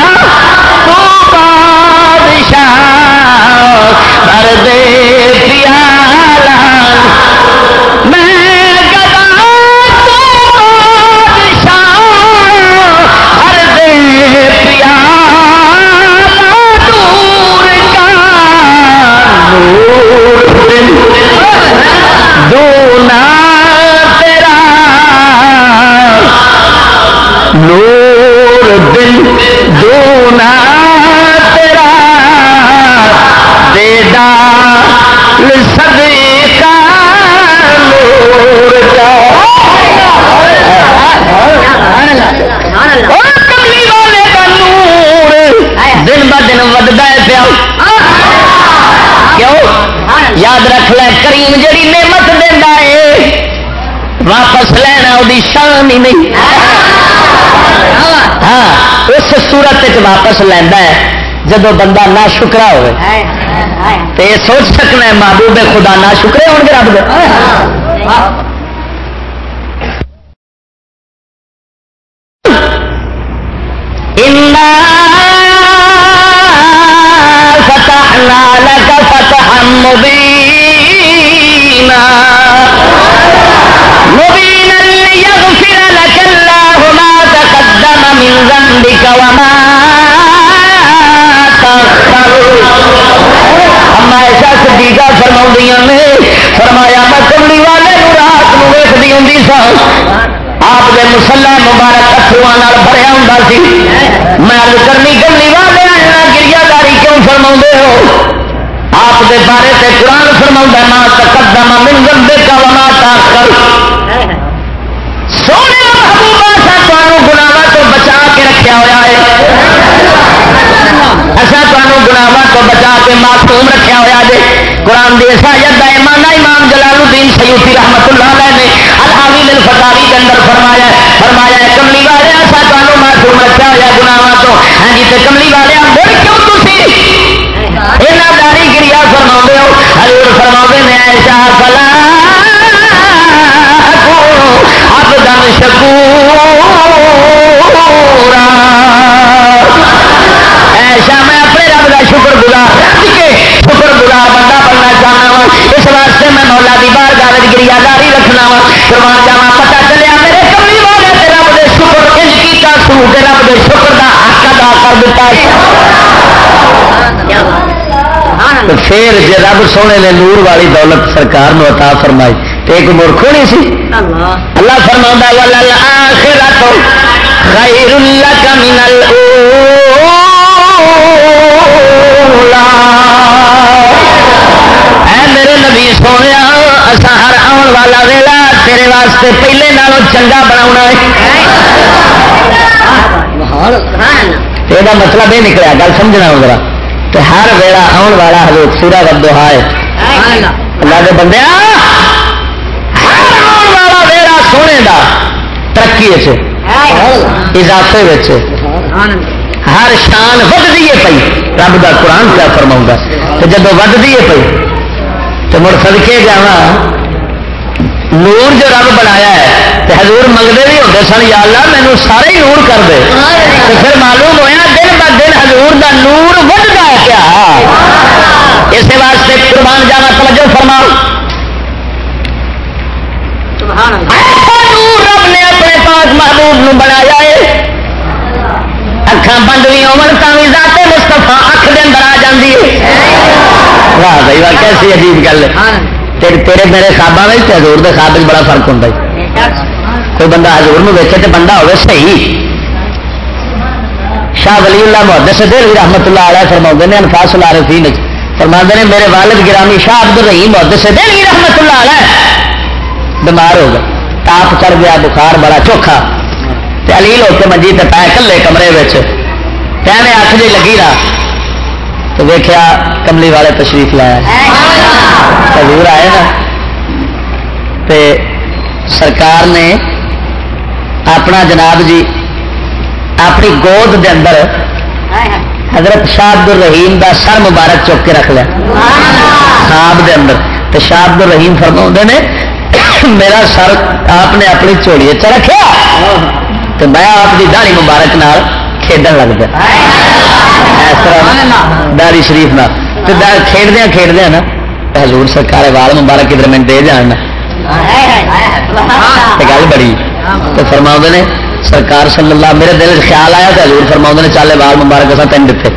تو بادشاہ بھر دے نور واپس لینا ہے جب بندہ نہ شکرا ہوئے یہ سوچ سکنا ہے محبوب خدا نہ شکرے ہو گے رب فرما ماں تقدم من گندے کا وما تاخر. سونے محبوبہ سا تمہوں گناوا تو بچا کے رکھا ہوا ہے. ایسا تمہوں گناوا تو بچا کے معصوم رکھا ہوا جی قرآن دی ایسا ید ایمان امام جلال الدین سیوتی رحمت اللہ علیہ نے الحاوی الفتاوی کے اندر فرمایا ہے. فرمایا ہے، کملی والے ایسا تمہوں معصوم رکھا ہوا گناوا تو. ہاں جی تے کملی والے مڑ کیوں یہاں داری گریا فرما ہزور فرما نے ایسا فلا اب دم شکورا ایسا میں اپنے رب کا شکر گزار شکر گزار بندہ بننا چاہنا وا اس واسطے میں مولا کی بار گاوج گریا داری رکھنا وا قربان جاوا پتا چلیا میرے کمی والے رب دے شکر انج کیتا سو رب دے شکر کا حق ادا کر دیتا پھر جی رب سونے نے نور والی دولت سرکار نو عطا فرمائی تو ایک مورخ نہیں سی؟ اللہ فرما خیر لک من اے میرے نبی سونے اسا ہر آن والا ویلا تیرے واسطے پہلے نالوں چنگا بنا ہے۔ یہ مطلب یہ نکلا گل سمجھنا ذرا۔ تو ہر ویلا آن والا حضور سورا ودو ہے اللہ کے بندے ہر آن والا ویلا سونے دا۔ ترقی اضافے ہر شان ودتی ہے پی رب کا قرآن کیا فرما تو جب ودتی ہے پی تو مڑ سدکے جا نور جو رب بنایا ہے تو حضور منگتے بھی ہوتے سن یا اللہ مینو سارے ہی نور کر دے۔ تو پھر معلوم ہوا دن ب دن حضور دا نور بڑھتا ہے کیا؟ اس واسطے قربان جانا توجہ فرماؤ۔ نور رب نے اپنے پاس محبوب نو بنایا ہے۔ اکھان بند بھی ہوئی ذات مستفا اکھ دے اندر آ جاتی ہے۔ واہ بھائی واہ کیسی عجیب گل ہے۔ تیرے میرے خوابہ میں ہزور کے خواب بڑا فرق ہوتا ہے۔ کوئی بندہ ہزور ویچے تو بندہ ہوگا صحیح۔ شاہ ولی اللہ محدث دل رحمت اللہ علیہ فرما نے، انفاس اللہ رفیع فرما نے، میرے والد گرامی شاہ عبد الرحیم محدث دل رحمت اللہ علیہ بیمار ہو گیا تاپ چڑھ گیا، بخار بڑا چوکھا۔ علیل ہو کے منجی تے پائے کلے کمرے کہنے اکھ جی لگی رہا۔ تو ویخیا کملی والے تشریف لایا حضور آئے نا۔ تے سرکار نے اپنا جناب جی اپنی گود دے اندر حضرت شاہ عبد الرحیم دا سر مبارک چک کے رکھ لیا۔ خواب دے اندر۔ تو شاہ عبد الرحیم فرما نے میرا سر آپ نے اپنی چوڑی چ رکھا تو میں آپ کی داڑی مبارک نال کھیڈن لگ پیا اس طرح داری شریف نہ کھیڈدیا کھیڈدیا نا حضور سرکار وال مبارک ادھر میں دے جان گل بڑی تو فرما نے سرکار صلی اللہ میرے دل خیال آیا تو حضور فرما نے چالے وال مبارک اصا تین دیتے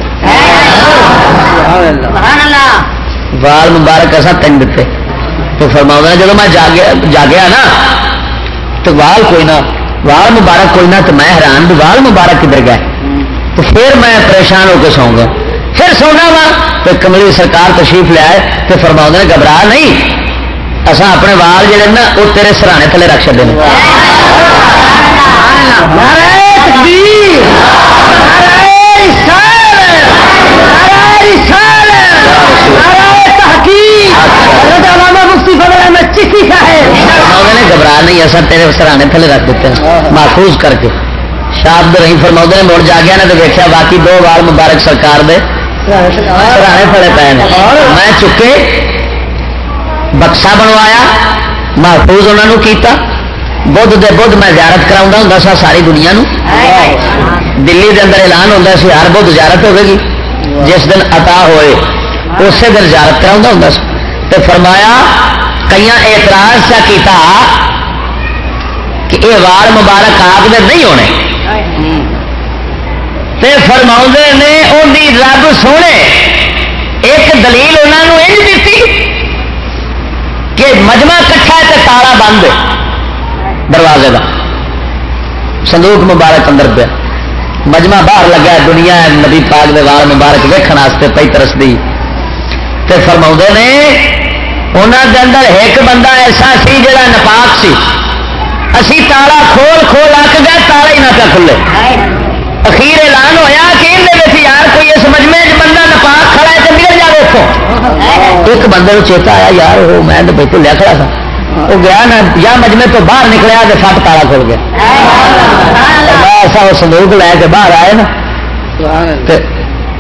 وال مبارک اصا تین دیتے تو فرما نے جب میں جاگیا نا تو وال کوئی نہ وال مبارک کوئی نہ تو میں حیران وال مبارک کدھر گئے تو پھر میں پریشان ہو کے سو گا۔ پھر سونا وا تو کملی سرکار تشریف لیا تو فرما نے گھبرا نہیں۔ اصا اپنے وال جڑے نا وہ تیرے سرانے تھلے رکھ چلے گھبرا نہیں اصل تیرے سرانے تھلے رکھ دیتے ہیں محفوظ کر کے۔ شاپ رہی فرما نے مڑ جا گیا نے تو دیکھا باقی دو بار مبارک سرکار دے سرانے پڑے پے میں چکے بکسا بنوایا محفوظ انہوں نے کیتا۔ بدھ دے بدھ میں زیارت کرا ہوں سا ساری دنیا نو۔ دلی دے اندر اعلان ہوتا سی ہر بدھ زیارت ہوگی جس دن عطا ہوئے اسی دن زیارت کرا ہوں تو فرمایا کئی اعتراض سا کیتا کہ یہ وار مبارک آپ دے نہیں ہونے۔ تے فرما نے انہی رب سونے، ایک دلیل انہوں نے دیتی کہ مجمع کٹھا ہے تالا بند دروازے کا سندوق مبارک اندر پہ مجمع باہر لگا دنیا نبی پاک دے وال مبارک ویکن پی ترستی تے فرما نے انہوں دے اندر ایک بندہ ایسا سی جڑا نپاک سی۔ اسی تالا کھول کھول آک گئے تالا ہی نہ پہ کھلے۔ اخیر اعلان ہویا کہ اندر یار کوئی اس مجمے بندہ نپاک کھڑا ہے تو نکل جائے اتوں ایک بندے چیتا آیا، یار وہ میں تو بالکل لیا کھڑا تھا وہ گیا نا یا مجمے تو باہر نکلیا تو سٹ تالا کھل گیا۔ ایسا وہ سندوک لے کے باہر آئے نا۔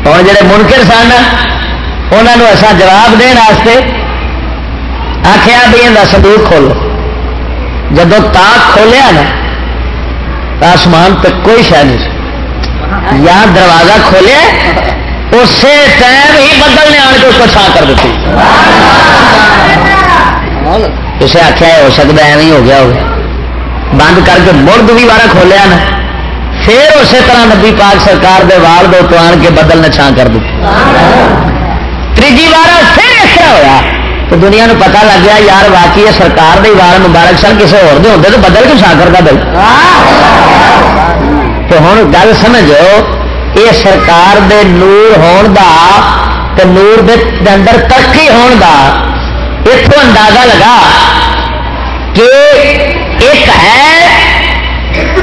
ہوں جڑے منکر سن انہوں ایسا جواب دن آخیا بھی یہ سندوک کھولو۔ جب تاک کھولیا نا، آسمان پہ کوئی شہ نہیں یا دروازہ کھولیا اسی ٹائم ہی بدل نے آن کے اس کو چھا کر دیتی۔ اسے آخیا ہو سکتا ایویں ہو گیا ہوگا۔ بند کر کے مرد بھی بارہ کھولیا نا۔ پھر اسی طرح نبی پاک سرکار دے وال دو تو آن کے بدل نے چھان کر دیتی۔ تیجی بار پھر اس طرح ہوا تو دنیا نو پتا لگ گیا یار واقعی ہے سرکار دے وال مبارک سن کسی اور دے ہوتے تو بدل کیوں چھان کرتا بھائی تو ہوں گل سمجھو یہ سرکار دے نور ہون دا تے نور دے اندر ترقی ہون دا اتوں اندازہ لگا کہ ایک ہے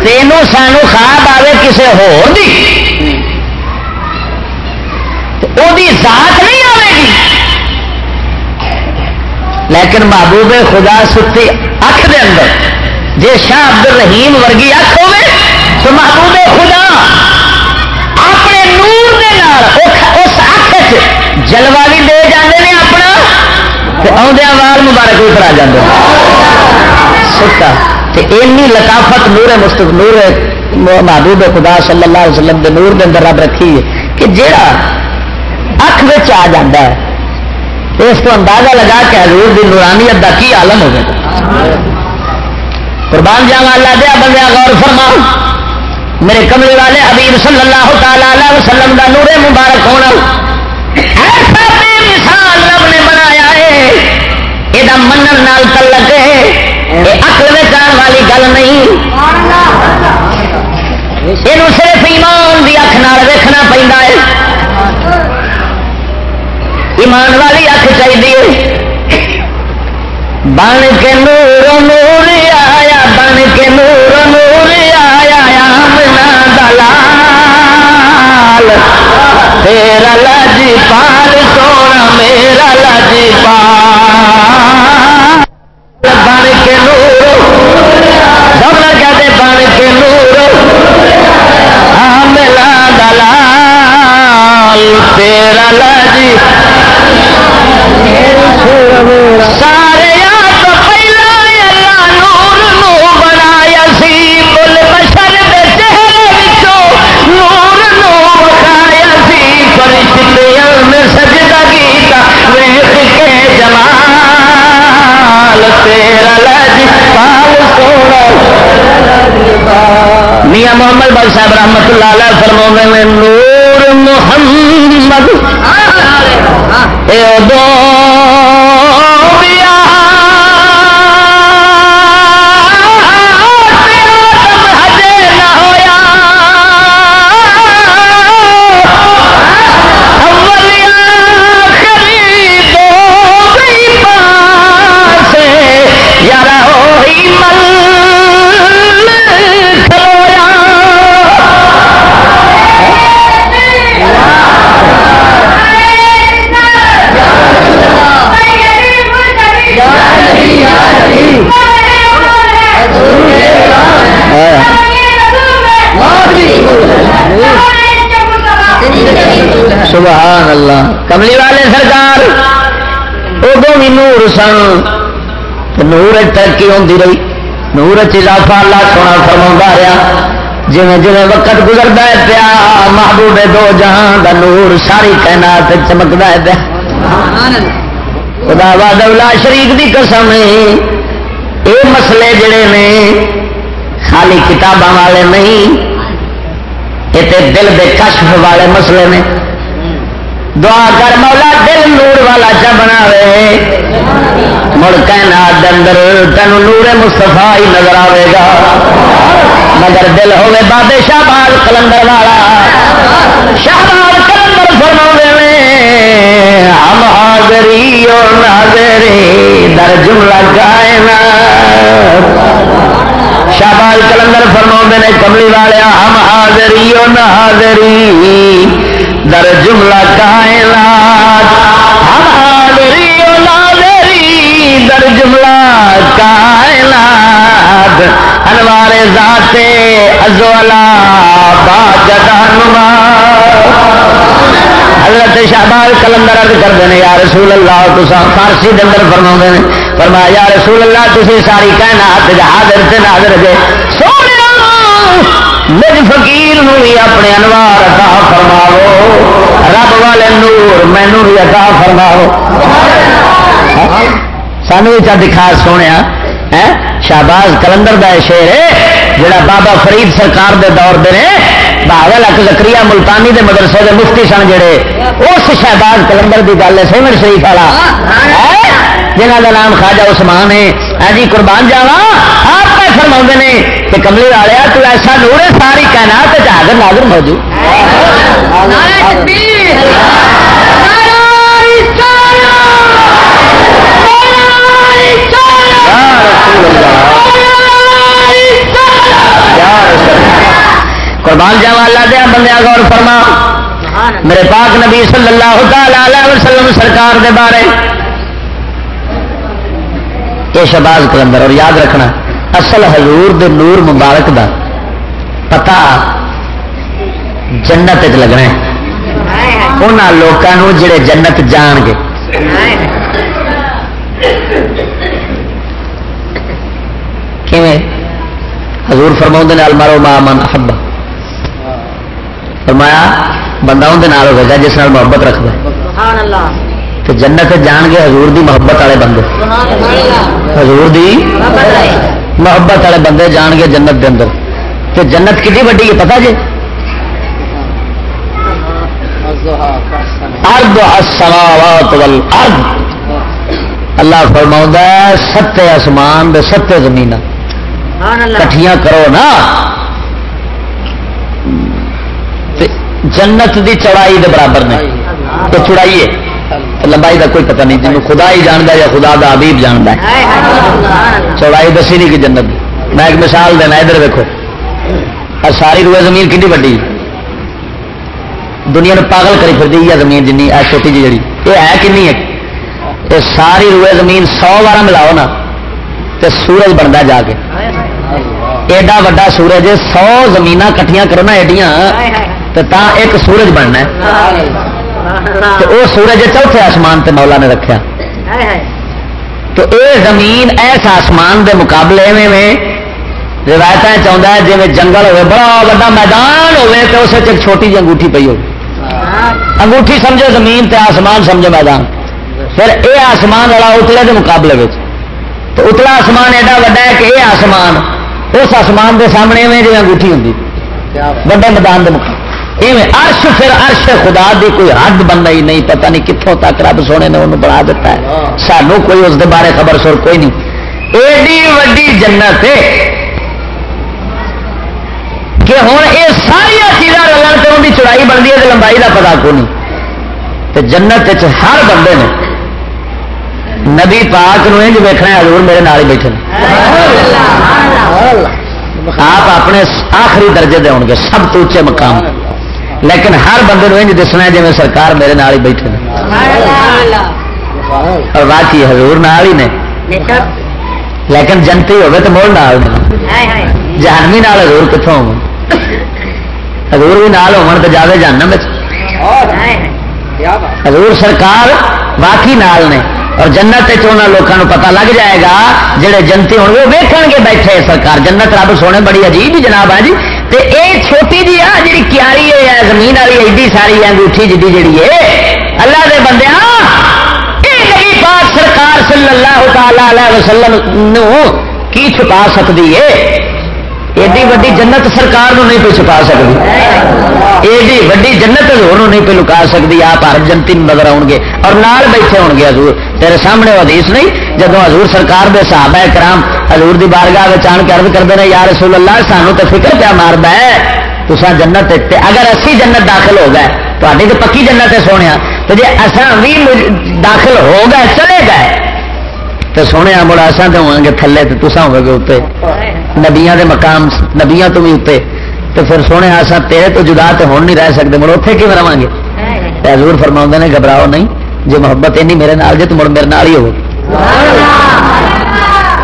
تینوں سانو خواب آوے کسے ہور آئے کسی ذات نہیں لیکن محبوب خدا ستی اکھ دے اندر جی شاہ عبد الرحیم ورگی اکھ ہوے تو محبوب خدا اپنے نور دے نال اس اکھ چ جلوا بھی دے جاندے نے اپنا آدھا وال مبارک بھی پڑا جاتے سکا اینی لطافت نور مستق نور محبوب خدا صلی اللہ علیہ وسلم دے نور دے اندر رب رکھی ہے کہ جیڑا اکھ بچ آ جاتا ہے اس کو اندازہ لگا کہ حضور دی نورانیت دا کی عالم ہو گیا قربان جاوا اللہ دیا بندیا غور فرماؤ میرے کمرے والے حبیب صلی اللہ تعالی علیہ وسلم دا نور مبارک ہونا۔ ایسا بے مثال رب نے بنایا ہے۔ یہ من تلک ہے۔ یہ میں آن والی گل نہیں۔ یہ صرف ایمان کی اکھ نال ویکنا پہنا ہے۔ ایمان والی اکھ چاہیے۔ بن کے نور نور آیا، بن کے نور نور آیا منا دلال۔ تیرا لاجی پال سونا میرا لاجی پال بن کے نور سب کہتے بن کے نور۔ ملا دلال، تیرا لاجی بل صاحب رحمت اللہ علیہ فرما میں نور محمد. اے دو اللہ۔ کملی والے سرکار ادو بھی نور سن۔ نور ترقی ہوتی رہی۔ نور چافا اللہ سونا فرما رہا جی جی وقت گزرتا ہے پیا محبوب دو جہاں دا نور ساری کائنات چمکتا ہے پیا۔ خدا بادلہ شریف کی قسم یہ مسئلے جڑے نے خالی کتاباں والے نہیں یہ دل دے کشف والے مسئلے نے۔ دعا کر مولا دل نور والا چا بنا مڑ کائنات اندر تین نور مستفا ہی نظر آئے گا۔ مگر دل ہوے بابے شہباز کلندر والا۔ شہباز کلندر فرما ہم حاضری اور ناظری در جملہ گائنا شہباز کلندر فرما نے، کملی والے، ہم حاضری اور ناظری۔ در جملہ کائنات ہم حاضری اور ناظری در جملہ کائنات، انوار ذات ازولا با جدانما حضرت شہباز کلندر ارد کرتے ہیں یا رسول اللہ تو فارسی دندر فرما نے، فرمایا، یا رسول اللہ تھی ساری کائنات حاضر سے ناظر دے سونے اللہ میری فقیر نو بھی اپنے انوار عطا فرماو رب والے نور مینو بھی عطا فرماو سانو بھی چا دکھا سونے شہباز کلندر کا شیر ہے جڑا بابا فرید سرکار دے دور دے بہاول اک زکری ملتانی دے مدرسے دے مفتی سن جڑے اس شہباز کلندر دی گل ہے سیمنٹ شریف والا۔ جنہ کا نام خواجہ عثمان ہے ہاں جی قربان جاوا آپ کا فرما نے کہ کملی والے تو ایسا نور ہے ساری کائنات حاضر ناظر موجود۔ قربان جاوا اللہ دیا بندیا غور فرما۔ میرے پاک نبی صلی اللہ تعالی وسلم سرکار دے بارے۔ یہ شباز کلندر اور یاد رکھنا، اصل حضور دے نور مبارک دا پتا جنت لگنا ہے۔ ان لوگوں جڑے جنت جان گے۔ حضور فرما مارو ماں من حبا فرمایا، بندہ اندر ہوگا جس نال محبت رکھتا ہے۔ تو جنت جان گے، حضور دی محبت والے بندے۔ حضور دی محبت والے بندے جان گے جنت دے اندر۔ تو جنت کتنی وڈی ہے پتا جی؟ ارد السماوات والارض۔ اللہ فرما ستے آسمان دے ستے زمین کٹھیاں کرو نا۔ جنت دی چڑائی دے برابر نے۔ تو چڑائیے لمبائی دا کوئی پتہ نہیں جنوں خدا ہی جانتا یا خدا دا حبیب جانتا ہے۔ چوڑائی دسی نہیں کہ جنت میں ایک مثال دینا ادھر دیکھو اور ساری روئے زمین کنی وڈی دنیا نے پاگل کری پھر دی زمین جنی اے چھوٹی جی جڑی۔ یہ ہے کنی ہے؟ یہ ساری روئے زمین سو بارہ ملاؤ نا تو سورج بنتا جا کے۔ ایڈا وا سورج سو زمین کٹیاں کرو نا ایڈیاں تو ایک سورج بننا تو وہ سورج چوتھے آسمان تے مولا نے رکھا تو اے زمین ایس آسمان دے مقابلے میں میں روایت چاہتا ہے جی جنگل ہوے بڑا بڑا میدان ہوے تو اس ایک چھوٹی جی انگوٹھی پی ہو انگوٹھی سمجھو زمین تے آسمان سمجھو میدان۔ پھر اے آسمان والا اتلے دے مقابلے میں تو اتلا آسمان ایڈا وا ہے کہ اے آسمان اس آسمان دے سامنے میں جی انگوٹھی ہوں بڑے میدان دے مقابلے۔ ارش پھر ارش خدا دی کوئی حد بننا ہی نہیں پتہ نہیں کتوں تک رب سونے نے انہوں بنا دیتا ہے۔ سانو کوئی اس بارے خبر سر کوئی نہیں۔ ایڈی وڈی جنت ہے کہ ہوں یہ ساریا چیزاں رلن سے ان کی چڑائی بنتی ہے لمبائی کا پتا کو نہیں۔ تو جنت ہر بندے نے نبی پاک نو ویکنا حضور میرے نال ہی بیٹھے آپ اپنے آخری درجے دے ہو گے سب تو اچے مقام۔ لیکن ہر بندے کو دسنا جی سرکار میرے نال ہی بیٹھے اور باقی حضور نال ہی نے۔ لیکن جنتی ہوگی تو مول نال جہانوی نال حضور کتوں ہو حضور بھی نال ہو جائے جاننا بچ حضور سرکار باقی نال نے۔ اور جنت لوگوں پتا لگ جائے گا جہے جنتی ہوں وہ ویکن گے بیٹھے سرکار۔ جنت رب سونے بڑی عجیب جناب ہے جی۔ تے اے چھوٹی جی آ جی کیاری ہے زمین والی ایڈی ساری انگوٹھی جی جی ہے، اللہ دے بندے نبی پاک سرکار صلی اللہ تعالی علیہ وسلم کی چھپا سکتی ہے؟ ایڈی وڈی جنت سرکار نہیں پہ چھپا سکتی ایڈی وڈی جنت ہزور نہیں پہ لکا سکتی آپ ہر جنتی نظر آؤ گے اور نال بیٹھے ہو گے حضور تیرے سامنے حدیث نہیں جب حضور سرکار دے صحابہ کرام حضور دی بارگاہ آن کے عرض کرتے ہیں یا رسول اللہ سانو تو فکر پیا مارد ہے تو جنت اگر اسی جنت داخل ہو گئے تو پکی جنت ہے سونے تو جی اصا بھی داخل ہو گئے چلے گئے تو سونے مڑا اصا تو ہوا گے تھلے تو تصا ہو گے اتنے نبیا کے مقام نبیا تو بھی اتنے تو پھر سونے آسا تیرے تو جدا تو ہون نہیں رہ سکتے مڑ اتنے کیوں رہا گے حضور فرما نے گھبراؤ نہیں۔ جی محبت اینی میرے نال جی تو مڑ میرے نال ہی ہو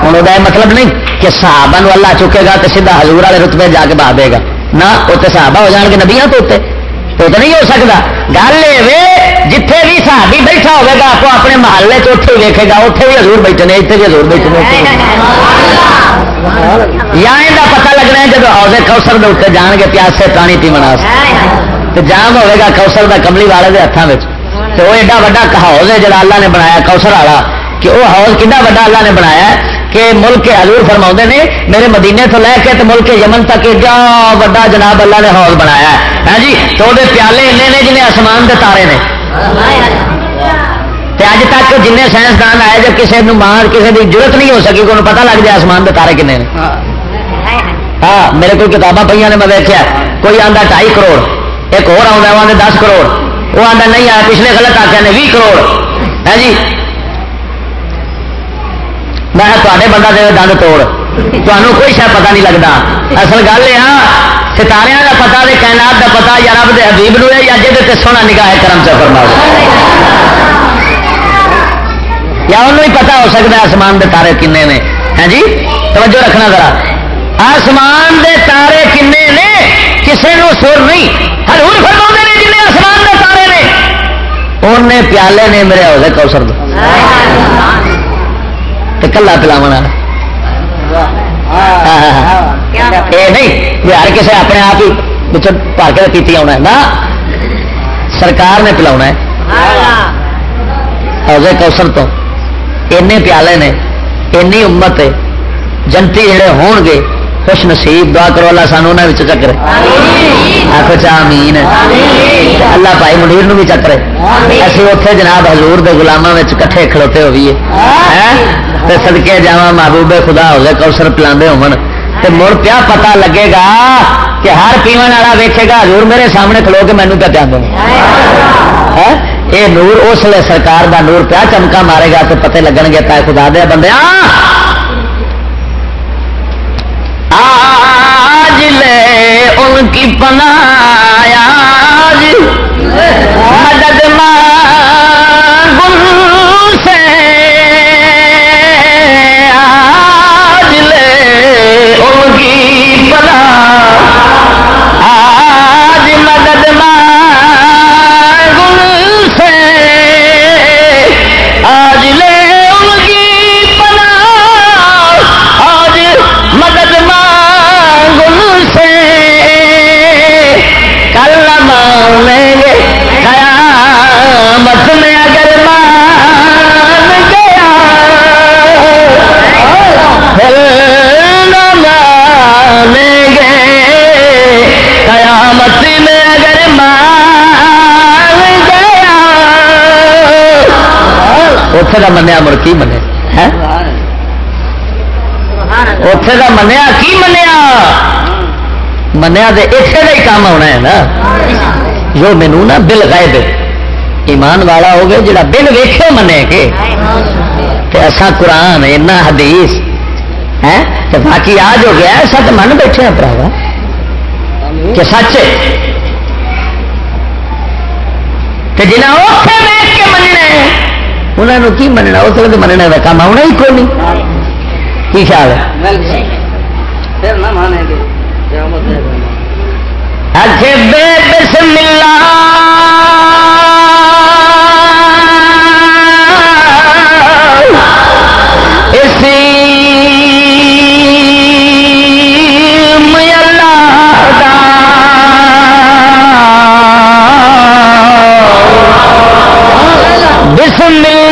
ہوں وہ مطلب نہیں کہ صحابہ اللہ چکے گا تو سیدھا حضور والے رتبے جا کے بہا دے گا۔ نہ اتنے صحابہ ہو جان گے نبیا تو اتنے تو نہیں ہو سکتا گل یہ جتھے بھی صحابی بیٹھا ہوگا آپ اپنے محلے چوٹے ویکے گا اتنے بھی حضور بیٹھے اتنے بھی حضور بیٹھے یا پتا لگنا ہے جب آدھے کوسر کے اتنے جان گے پیاسے پانی پیمنا تو جام ہوئے گا کوسر کا کملی والے کے ہاتھوں میں تو وہ ایڈا وا ہاؤز ہے جڑا اللہ نے بنایا کوسر والا کہ وہ ہاؤز کھا وا اللہ نے بنایا کہ ملک حضور فرما نے، میرے مدینے تو لے کے تو ملک یمن تک ایڈا وا جناب اللہ نے ہاؤز بنایا ہے۔ ہاں جی؟ تو وہ پیالے اے نے جنہیں آسمان کے تارے نے۔ اج تک جن سائنسدان آئے جب کسی ماں کسی کی ضرورت نہیں ہو سکی کہ انہوں پتا لگ جائے آسمان کے تارے کنے ہاں میرے کو کتاباں پہ نے، میں دیکھا کوئی آتا ڈھائی کروڑ، ایک اور آدھا دس کروڑ۔ وہ آتا نہیں آیا، پچھلے غلط آخیا نے بھی کروڑ۔ ہے جی؟ میں تے بندہ دے دند توڑ تمہوں کوئی شاید پتا نہیں لگتا اصل گل یہ ستارے کا پتا دے کائنات کا پتا یا رب دے حبیب نو ہے یا جی سونا نکاح کرم چکر مار یا انہوں ہی پتا ہو سکتا ہے آسمان دے تارے کنے نے ہاں جی توجہ رکھنا ذرا آسمان دے تارے کنے نے کسی نے سر نہیں ہرور فرما نے جن آسمان دے تارے نے انہیں پیالے نے میرے ہو گئے کلا پلاو یہ نہیں بھی ہر کسی اپنے آپ ہی پار کے پیتی آنا ہے نا؟ سرکار نے پلا ہے۔ حوضے کوسر تو اینے پیالے نے اینی امت ہے جنتی جڑے ہون گے خوش نصیب دعا کرو اللہ سانو انہوں چکر آخو چاہ امین اللہ بھائی منیر بھی چکرے اسی اتنے جناب حضور دے گلاموں میں کٹھے کھڑوتے ہوئیے۔ سدکے جا محبوبے خدا ہو گئے کوسر پلا ہو مڑ پیا پتا لگے گا کہ ہر پیو والا ویکے گا حضور میرے سامنے کھلو کے مینو پہ پیا اے نور اس لیے سرکار دا نور پیا چمکا مارے گا تو پتے لگن گے پائے خدا دیا بندے آج لے ان کی پنایا مدد ماں ہوں میں قیامت میں اگر مان گیا، پھر نہ مانیں گے۔ قیامت میں اگر مان گیا اتنے کا منیا مر منیا؟ اتے کا منیا کی منیا؟ منیا تو اتنے کا ہی کام آنا ہے نا۔ جو مینو نا بل گائے دے ایمان والا ہو گیا جا بل ویخے منے کے ایسا قرآن اینا حدیث ہے باقی آج ہو گیا ایسا تو من بیٹھے ہیں پراوا کہ سچ جنہیں اتنے ویچ کے مننا انہوں کی مننا اس وقت مننے کا کام آنا ہی کوئی نہیں کی خیال ہے اچھے بے بسم بسم اللہ۔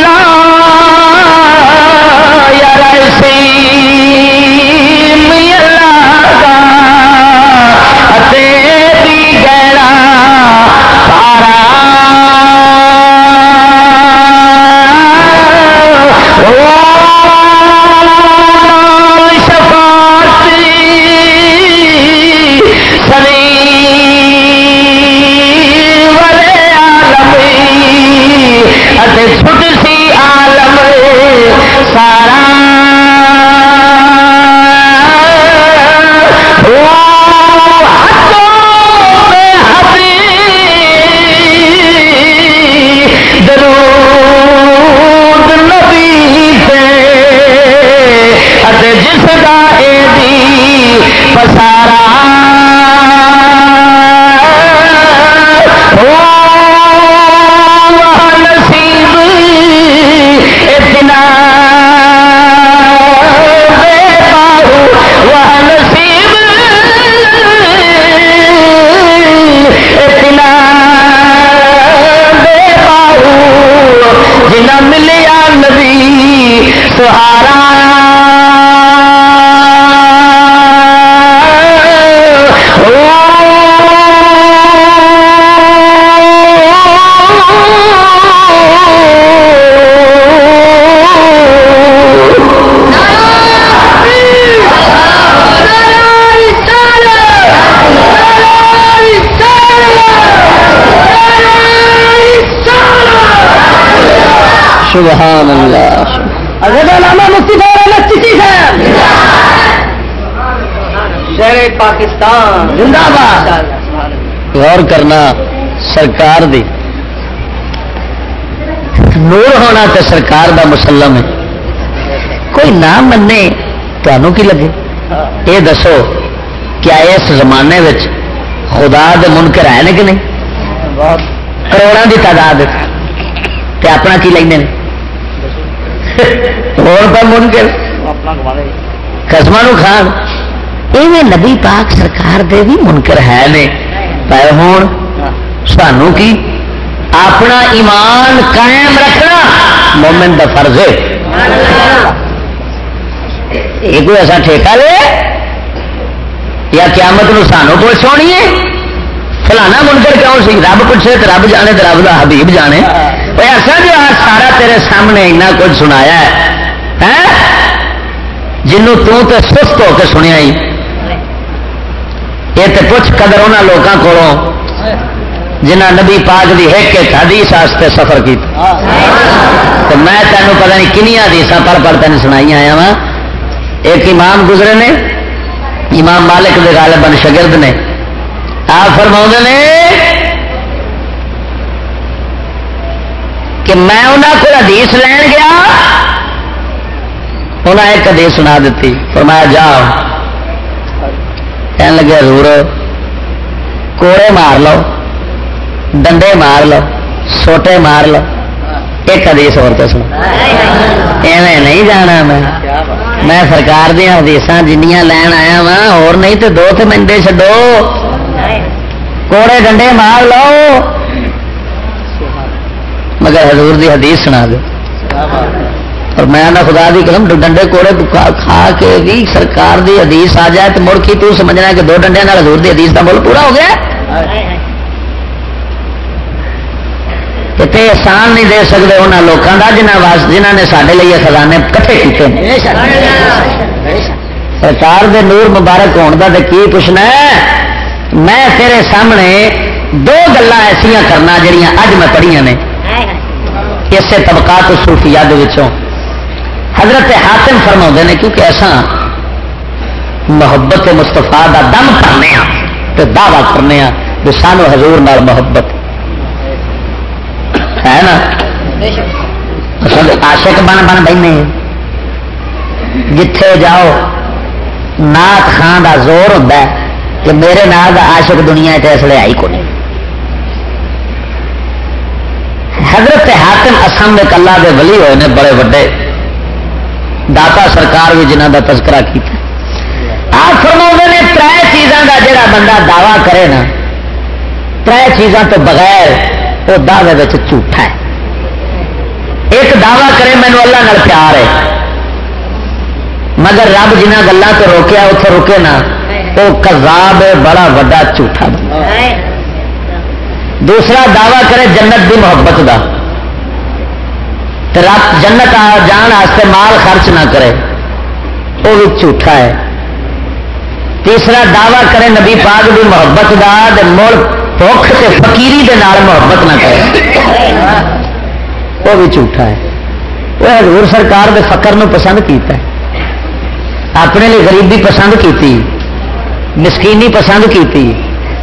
سبحان اللہ. شہر پاکستان۔ زندہ باد غور کرنا سرکار دی۔ نور ہونا تو سرکار دا مسلم ہے۔ کوئی نہ منے تمہوں کی لگے؟ یہ دسو کیا اس زمانے وچ خدا دے منکر ہے کہ نہیں؟ کروڑوں کی تعداد تے اپنا کی لیں اور پر منکر قسم کھان۔ ایویں نبی پاک سرکار دے بھی منکر ہے نے۔ پر ہوں سانو کی اپنا ایمان قائم رکھنا مومن دا فرض ہے۔ یہ کوئی ایسا ٹھیکہ لے یا قیامت نو سانو پوچھ ہونی ہے؟ فلانا منکر کیوں سی؟ رب پوچھے تو رب جانے تو رب دا حبیب جانے۔ ایسا جو آج سارا تیرے سامنے اتنا کچھ سنایا ہے۔ جنوں تو تے سست ہو کے سنیا ہی۔ یہ تے پوچھ قدر انہوں لوگوں کو جنہ نبی پاک دی ایک ایک حدیث واسطے سفر کیا تو میں تینوں پتہ نہیں کنیا حدیث پڑھ پڑھ تین سنائی آیا وا ایک امام گزرے نے، امام مالک دے غالباً شگرد نے۔ آپ فرما نے کہ میں انہوں کو حدیث لین گیا انہیں ایک حدیث سنا دیتی، فرمایا، جا۔ کہنے لگے، حضور، کوڑے مار لو، ڈنڈے مار لو، سوٹے مار لو۔ ایک حدیث اور تو سنا ایویں نہیں جانا میں۔ میں سرکار دیا حدیث جنیاں لین آیا وا اور نہیں تو دو تو منڈے چڈو کوڑے ڈنڈے مار لو۔ مگر حضور دی حدیث سنا دو اور میں نہ خدا دی قلم ڈنڈے کوڑے کھا کے بھی سرکار دی حدیث آ جائے تو مڑ کی تو سمجھنا کہ دو ڈنڈے نال حضور دی حدیث کا مل پورا ہو گیا کتنے احسان نہیں دے سکتے انہوں لوگوں کا جنہ جنہ نے سارے لیے خزانے کٹھے کیتے سرکار دے نور مبارک ہونے کا تو کی پوچھنا ہے؟ میں تیرے سامنے دو گلا ایسا کرنا جہیا اج میں پڑھیا نے۔ اسے طبقات صوفیاء دے وچوں حضرت حاتم فرما نے، کیونکہ ایسا محبت مستفا دا دم کرنے ہاں، تو دعوی کرنے ہاں کہ سانو حضور نال محبت۔ ہے نا؟ عاشق بن بن بہنے جتھے جاؤ نات خان دا زور ہوتا ہے کہ میرے نال دا عاشق دنیا اس لیے آئی کو نہیں۔ حضرت حاتم اسم ایک اللہ دے ولی ہوئے نے، بڑے وڈے داتا سرکار بھی جنہ کا تذکرہ کیا آپ فرما نے تر چیزوں کا جڑا بندہ دعوی کرے نا تر چیزوں تو بغیر وہ دعوے جھوٹا ہے۔ ایک دعوی کرے مینو اللہ نال پیار ہے۔ مگر رب جنہ گلوں تو روکیا اتنے روکے نا وہ کزاب بڑا وا جھوٹا دوسرا دعوی کرے جنت دی محبت کا رب جنت جان واسطے مال خرچ نہ کرے وہ بھی جھوٹا ہے۔ تیسرا دعوی کرے نبی پاک کی محبت کا مڑ بخ سے فکیری دے نال محبت نہ کرے۔ وہ بھی جھوٹا ہے۔ وہ حضور سرکار کے فقر نو پسند کیتا ہے۔ اپنے لیے غریبی پسند کی مسکینی پسند کی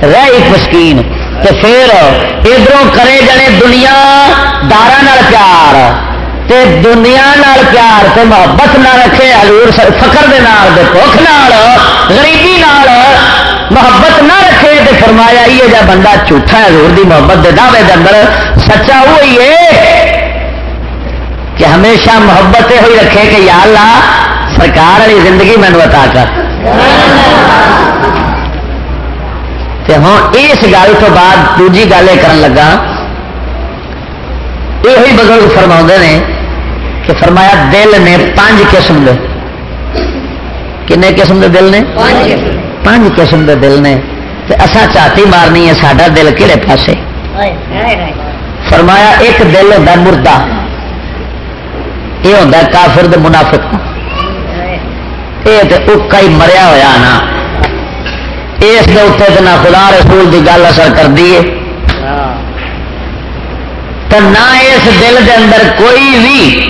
رہ ایک مسکین تو پھر ادھر کرے جنے دنیا دار پیار۔ تے دنیا نال پیار تے محبت نہ رکھے، حضور فقر دے نال دے بخ نال، غریبی نال محبت نہ رکھے تے فرمایا یہ جا بندہ جھوٹا ہے، حضور دی محبت دے دعوے دے اندر سچا وہی ہے کہ ہمیشہ محبت ہوئی رکھے کہ یا اللہ سرکار والی زندگی مینو عطا کر۔ ہوں اس گل تو بعد دوجی گل یہ کر لگا۔ یہ بزرگ فرما نے کہ فرمایا دل نے پانچ قسم دے۔ کنے قسم دے دل نے؟ پانچ قسم۔ دے دل نے۔ اصا چاتی مارنی ہے سڈا دل کہڑے پاسے؟ فرمایا ایک دل ہوتا مردہ۔ یہ ہوتا کافر دے منافق۔ یہ تو اکا ہی مریا ہوا نا۔ اس کے اتنے تو نہ خدا رسول کی گل اثر کر دیے تو نہ اس دل دے اندر کوئی بھی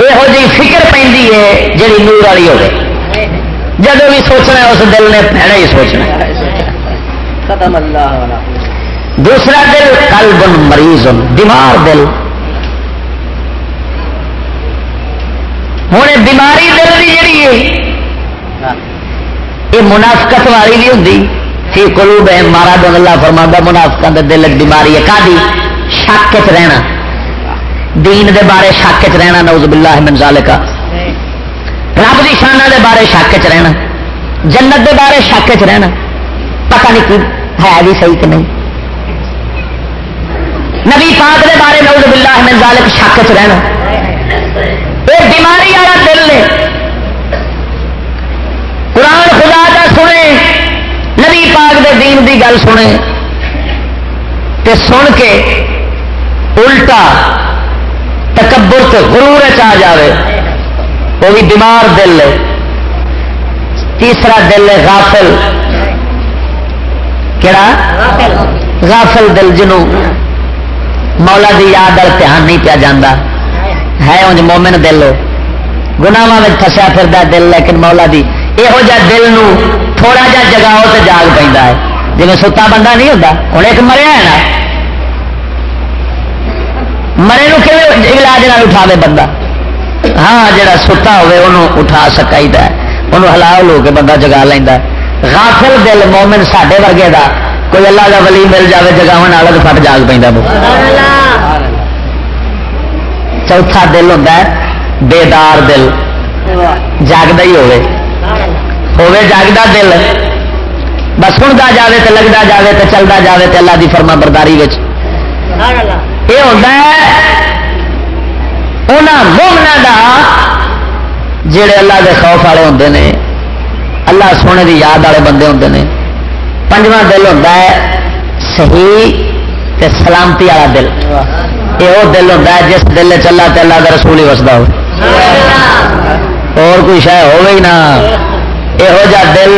یہو جی فکر پہ جی نور والی ہو جب بھی سوچنا اس دل نے پہنا ہی سوچنا دوسرا دل کل بن مریض بیمار دل۔ ہوں بیماری دل کی جڑی ہے یہ منافقت والی بھی ہوں سی کلو بہ مارا دن اللہ فرما منافقت دل بیماری ہے۔ کا شک رہنا۔ دین دے بارے شک چ رہنا نوز باللہ من ذالکا۔ رب دی شانہ دے بارے شک چ رہنا، جنت دے بارے شک چ رہنا۔ پتہ نہیں کی ہے بھی صحیح کہ نہیں۔ نبی پاک دے بارے نوز باللہ من ذالک شک چ رہنا۔ یہ بیماری والا دل نے۔ قرآن خدا کا سنے، نبی پاک دے دین دی گل سنے۔ تے سن کے الٹا تکبر سے غرور آ جائے وہ بھی بیمار دل ہے۔ تیسرا دل ہے غافل۔ کہڑا غافل۔ دل جنوں مولا دی یاد وال دھیان نہیں پیا جانا ہے انج مومن دل۔ ہو گناواں میں پسیا پھر دل لیکن مولا دی یہو جہ دل نو تھوڑا جا جگاؤ تو جاگ پہ ہے۔ جی ستا بندہ نہیں ہوتا ہوں ایک مریا ہے نا۔ مرے نو کہ علاج نہ اٹھا بندہ؟ ہاں جڑا ستا ہوے انہوں اٹھا سکائی ہے۔ انہوں ہلا لو کے بندہ جگا لینا غافل دل مومن سڈے ورگے دا کوئی اللہ کا ولی مل جائے جگاو والا تو فٹ جاگ پہ چوتھا دل ہوتا ہے بیدار دل۔ جاگتا ہی ہوے ہوے جاگتا دل۔ بس سنتا جائے تو لگتا جائے تو چلتا جائے تو اللہ کی فرما برداری یہ ہوتا ہے مومنا جڑے اللہ کے خوف والے ہوں نے اللہ سونے کی یاد والے بندے ہوں نے پنجواں دل ہوتا ہے صحیح تے سلامتی والا دل یہ وہ دل ہوتا ہے جس دل چلا تو اللہ کا رسول ہی وسدا ہو اور کوئی شاید ہوگی نا یہو جا دل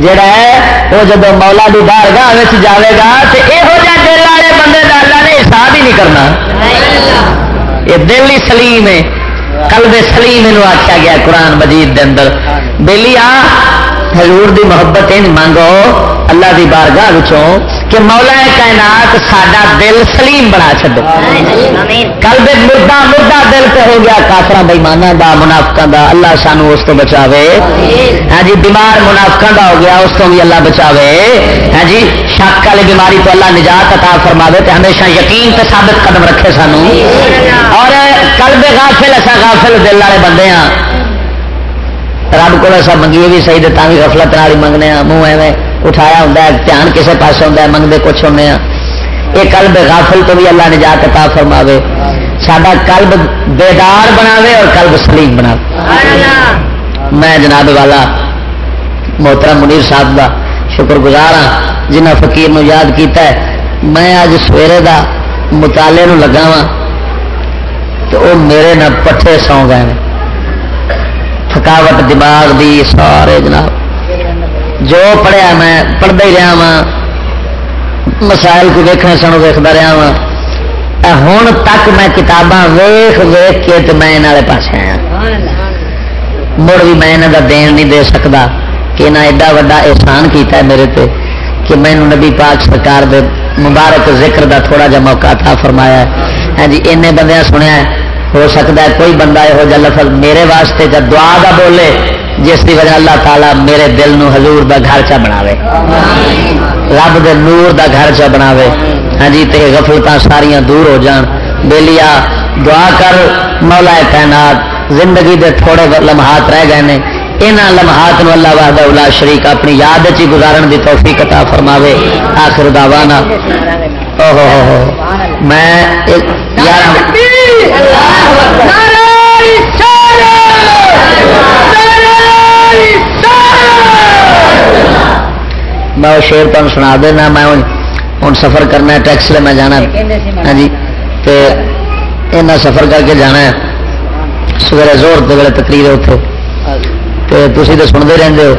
جڑا ہے وہ جب مولا کی بارگاہ جائے گا تو یہو جہ دل والے بندے کا اللہ نے حساب ہی نہیں کرنا۔ یہ دل ہی سلیم ہے، قلب سلیم یہ آخیا گیا قرآن مجید دے اندر۔ بہلی آ حضور دی محبت مانگو، اللہ دی بارگاہ کہ مولا کائنات ساڈا دل سلیم بنا چڈو کل دے مردہ مردہ دل پہ ہو گیا کافر بےمانا دا منافقہ دا، اللہ سانو اس تو بچاوے۔ ہاں جی بیمار منافقہ دا ہو گیا، اس تو بھی اللہ بچاوے۔ ہاں جی شک والی بیماری تو اللہ نجات عطا فرماوے تے ہمیشہ یقین تے ثابت قدم رکھے سانو۔ اور کل بے غافل ایسا غافل دل والے بندے ہاں۔ رب کو ایسا منگیے بھی صحیح دتا بھی غفلت منگنے ہاں منہ ایویں اٹھایا ہوں دھیان کسے پاس ہوں منگتے کچھ ہونے یہ کلب غافل تو بھی اللہ نجات عطا فرماوے سڈا کلب بیدار بناوے اور کلب سلیم بنا میں جناب والا محترم منیر صاحب کا شکر گزار ہاں جنہ فقیر نو یاد کیتا ہے میں اج سویرے دا مطالعے نو لگا وا تو وہ میرے نہ پٹھے سو گئے تھکاوٹ دماغ دی سارے جناب۔ جو پڑھیا میں پڑھتا ہی رہا وا مسائل کو دیکھنا سنو دیکھتا رہا وا ہوں تک میں کتاباں ویخ ویخ کے تو میں والے پاس آیا مڑ بھی میں یہاں کا دین نہیں دے سکتا کہ نہ ایڈا وا احسان کیتا ہے میرے تے کہ میں نبی پاک سرکار دے مبارک ذکر دا تھوڑا جا موقع تھا فرمایا ہاں جی این بندے سنیا ہے۔ ہو سکتا ہے کوئی بندہ یہو جہ لفظ میرے واسطے جب دعا دا بولے، جس کی وجہ اللہ تعالیٰ میرے دل نو حضور دا گھر چا بناوے۔ رب دے نور دا گھر چا بناوے۔ ہاں جی تے غفلت ساریاں دور ہو جان۔ بےلیا دعا کر مولا تعینات زندگی دے تھوڑے لمحات رہ گئے نے۔ یہاں لمحات نو اللہ وحد اولا شریک اپنی یاد چی گزارن دی توفیق عطا فرماوے۔ آخر دعوانا۔ میں میں وہ شیر تمہیں سنا دینا، میں ہوں سفر کرنا ہے، ٹیکسی میں جانا ہاں جی تے اینا سفر کر کے جانا ہے۔ سویرے زور دے ویلے تقریر اتنے تو تو سنتے رہتے ہو۔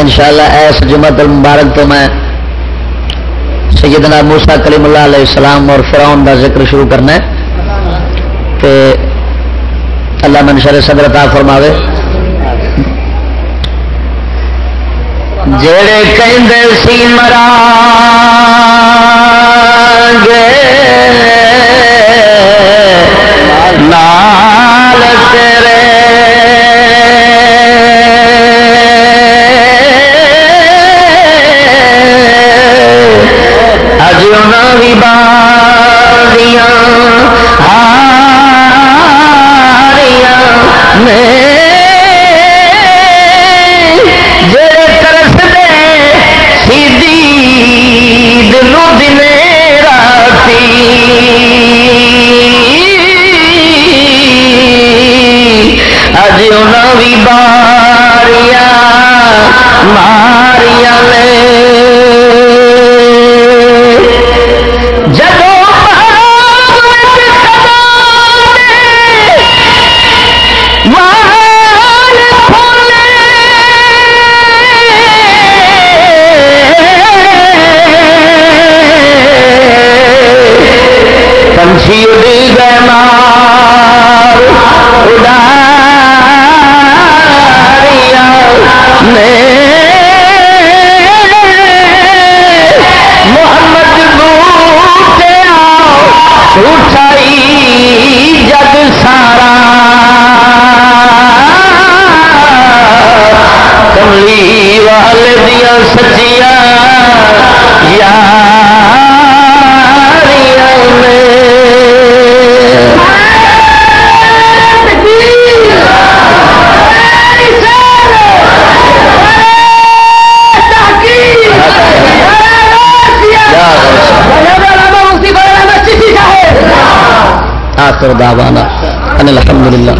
ان شاء اللہ ایس جمعت المبارک تو میں سیدنا موسا کلیم اللہ علیہ السلام اور فراؤن کا ذکر شروع کرنا ہے۔ تے اللہ منشر صدر عطا فرماوے۔ جڑے کہندے سی مرا گے نال تیرے باریاں ہاریاں میں جڑے ترس دے سیدھی دلو دنے راتی اج انہوں بھی باریاں ماریاں لے وال دیا سچیا یاریاں آخر دعوانا ان الحمد للہ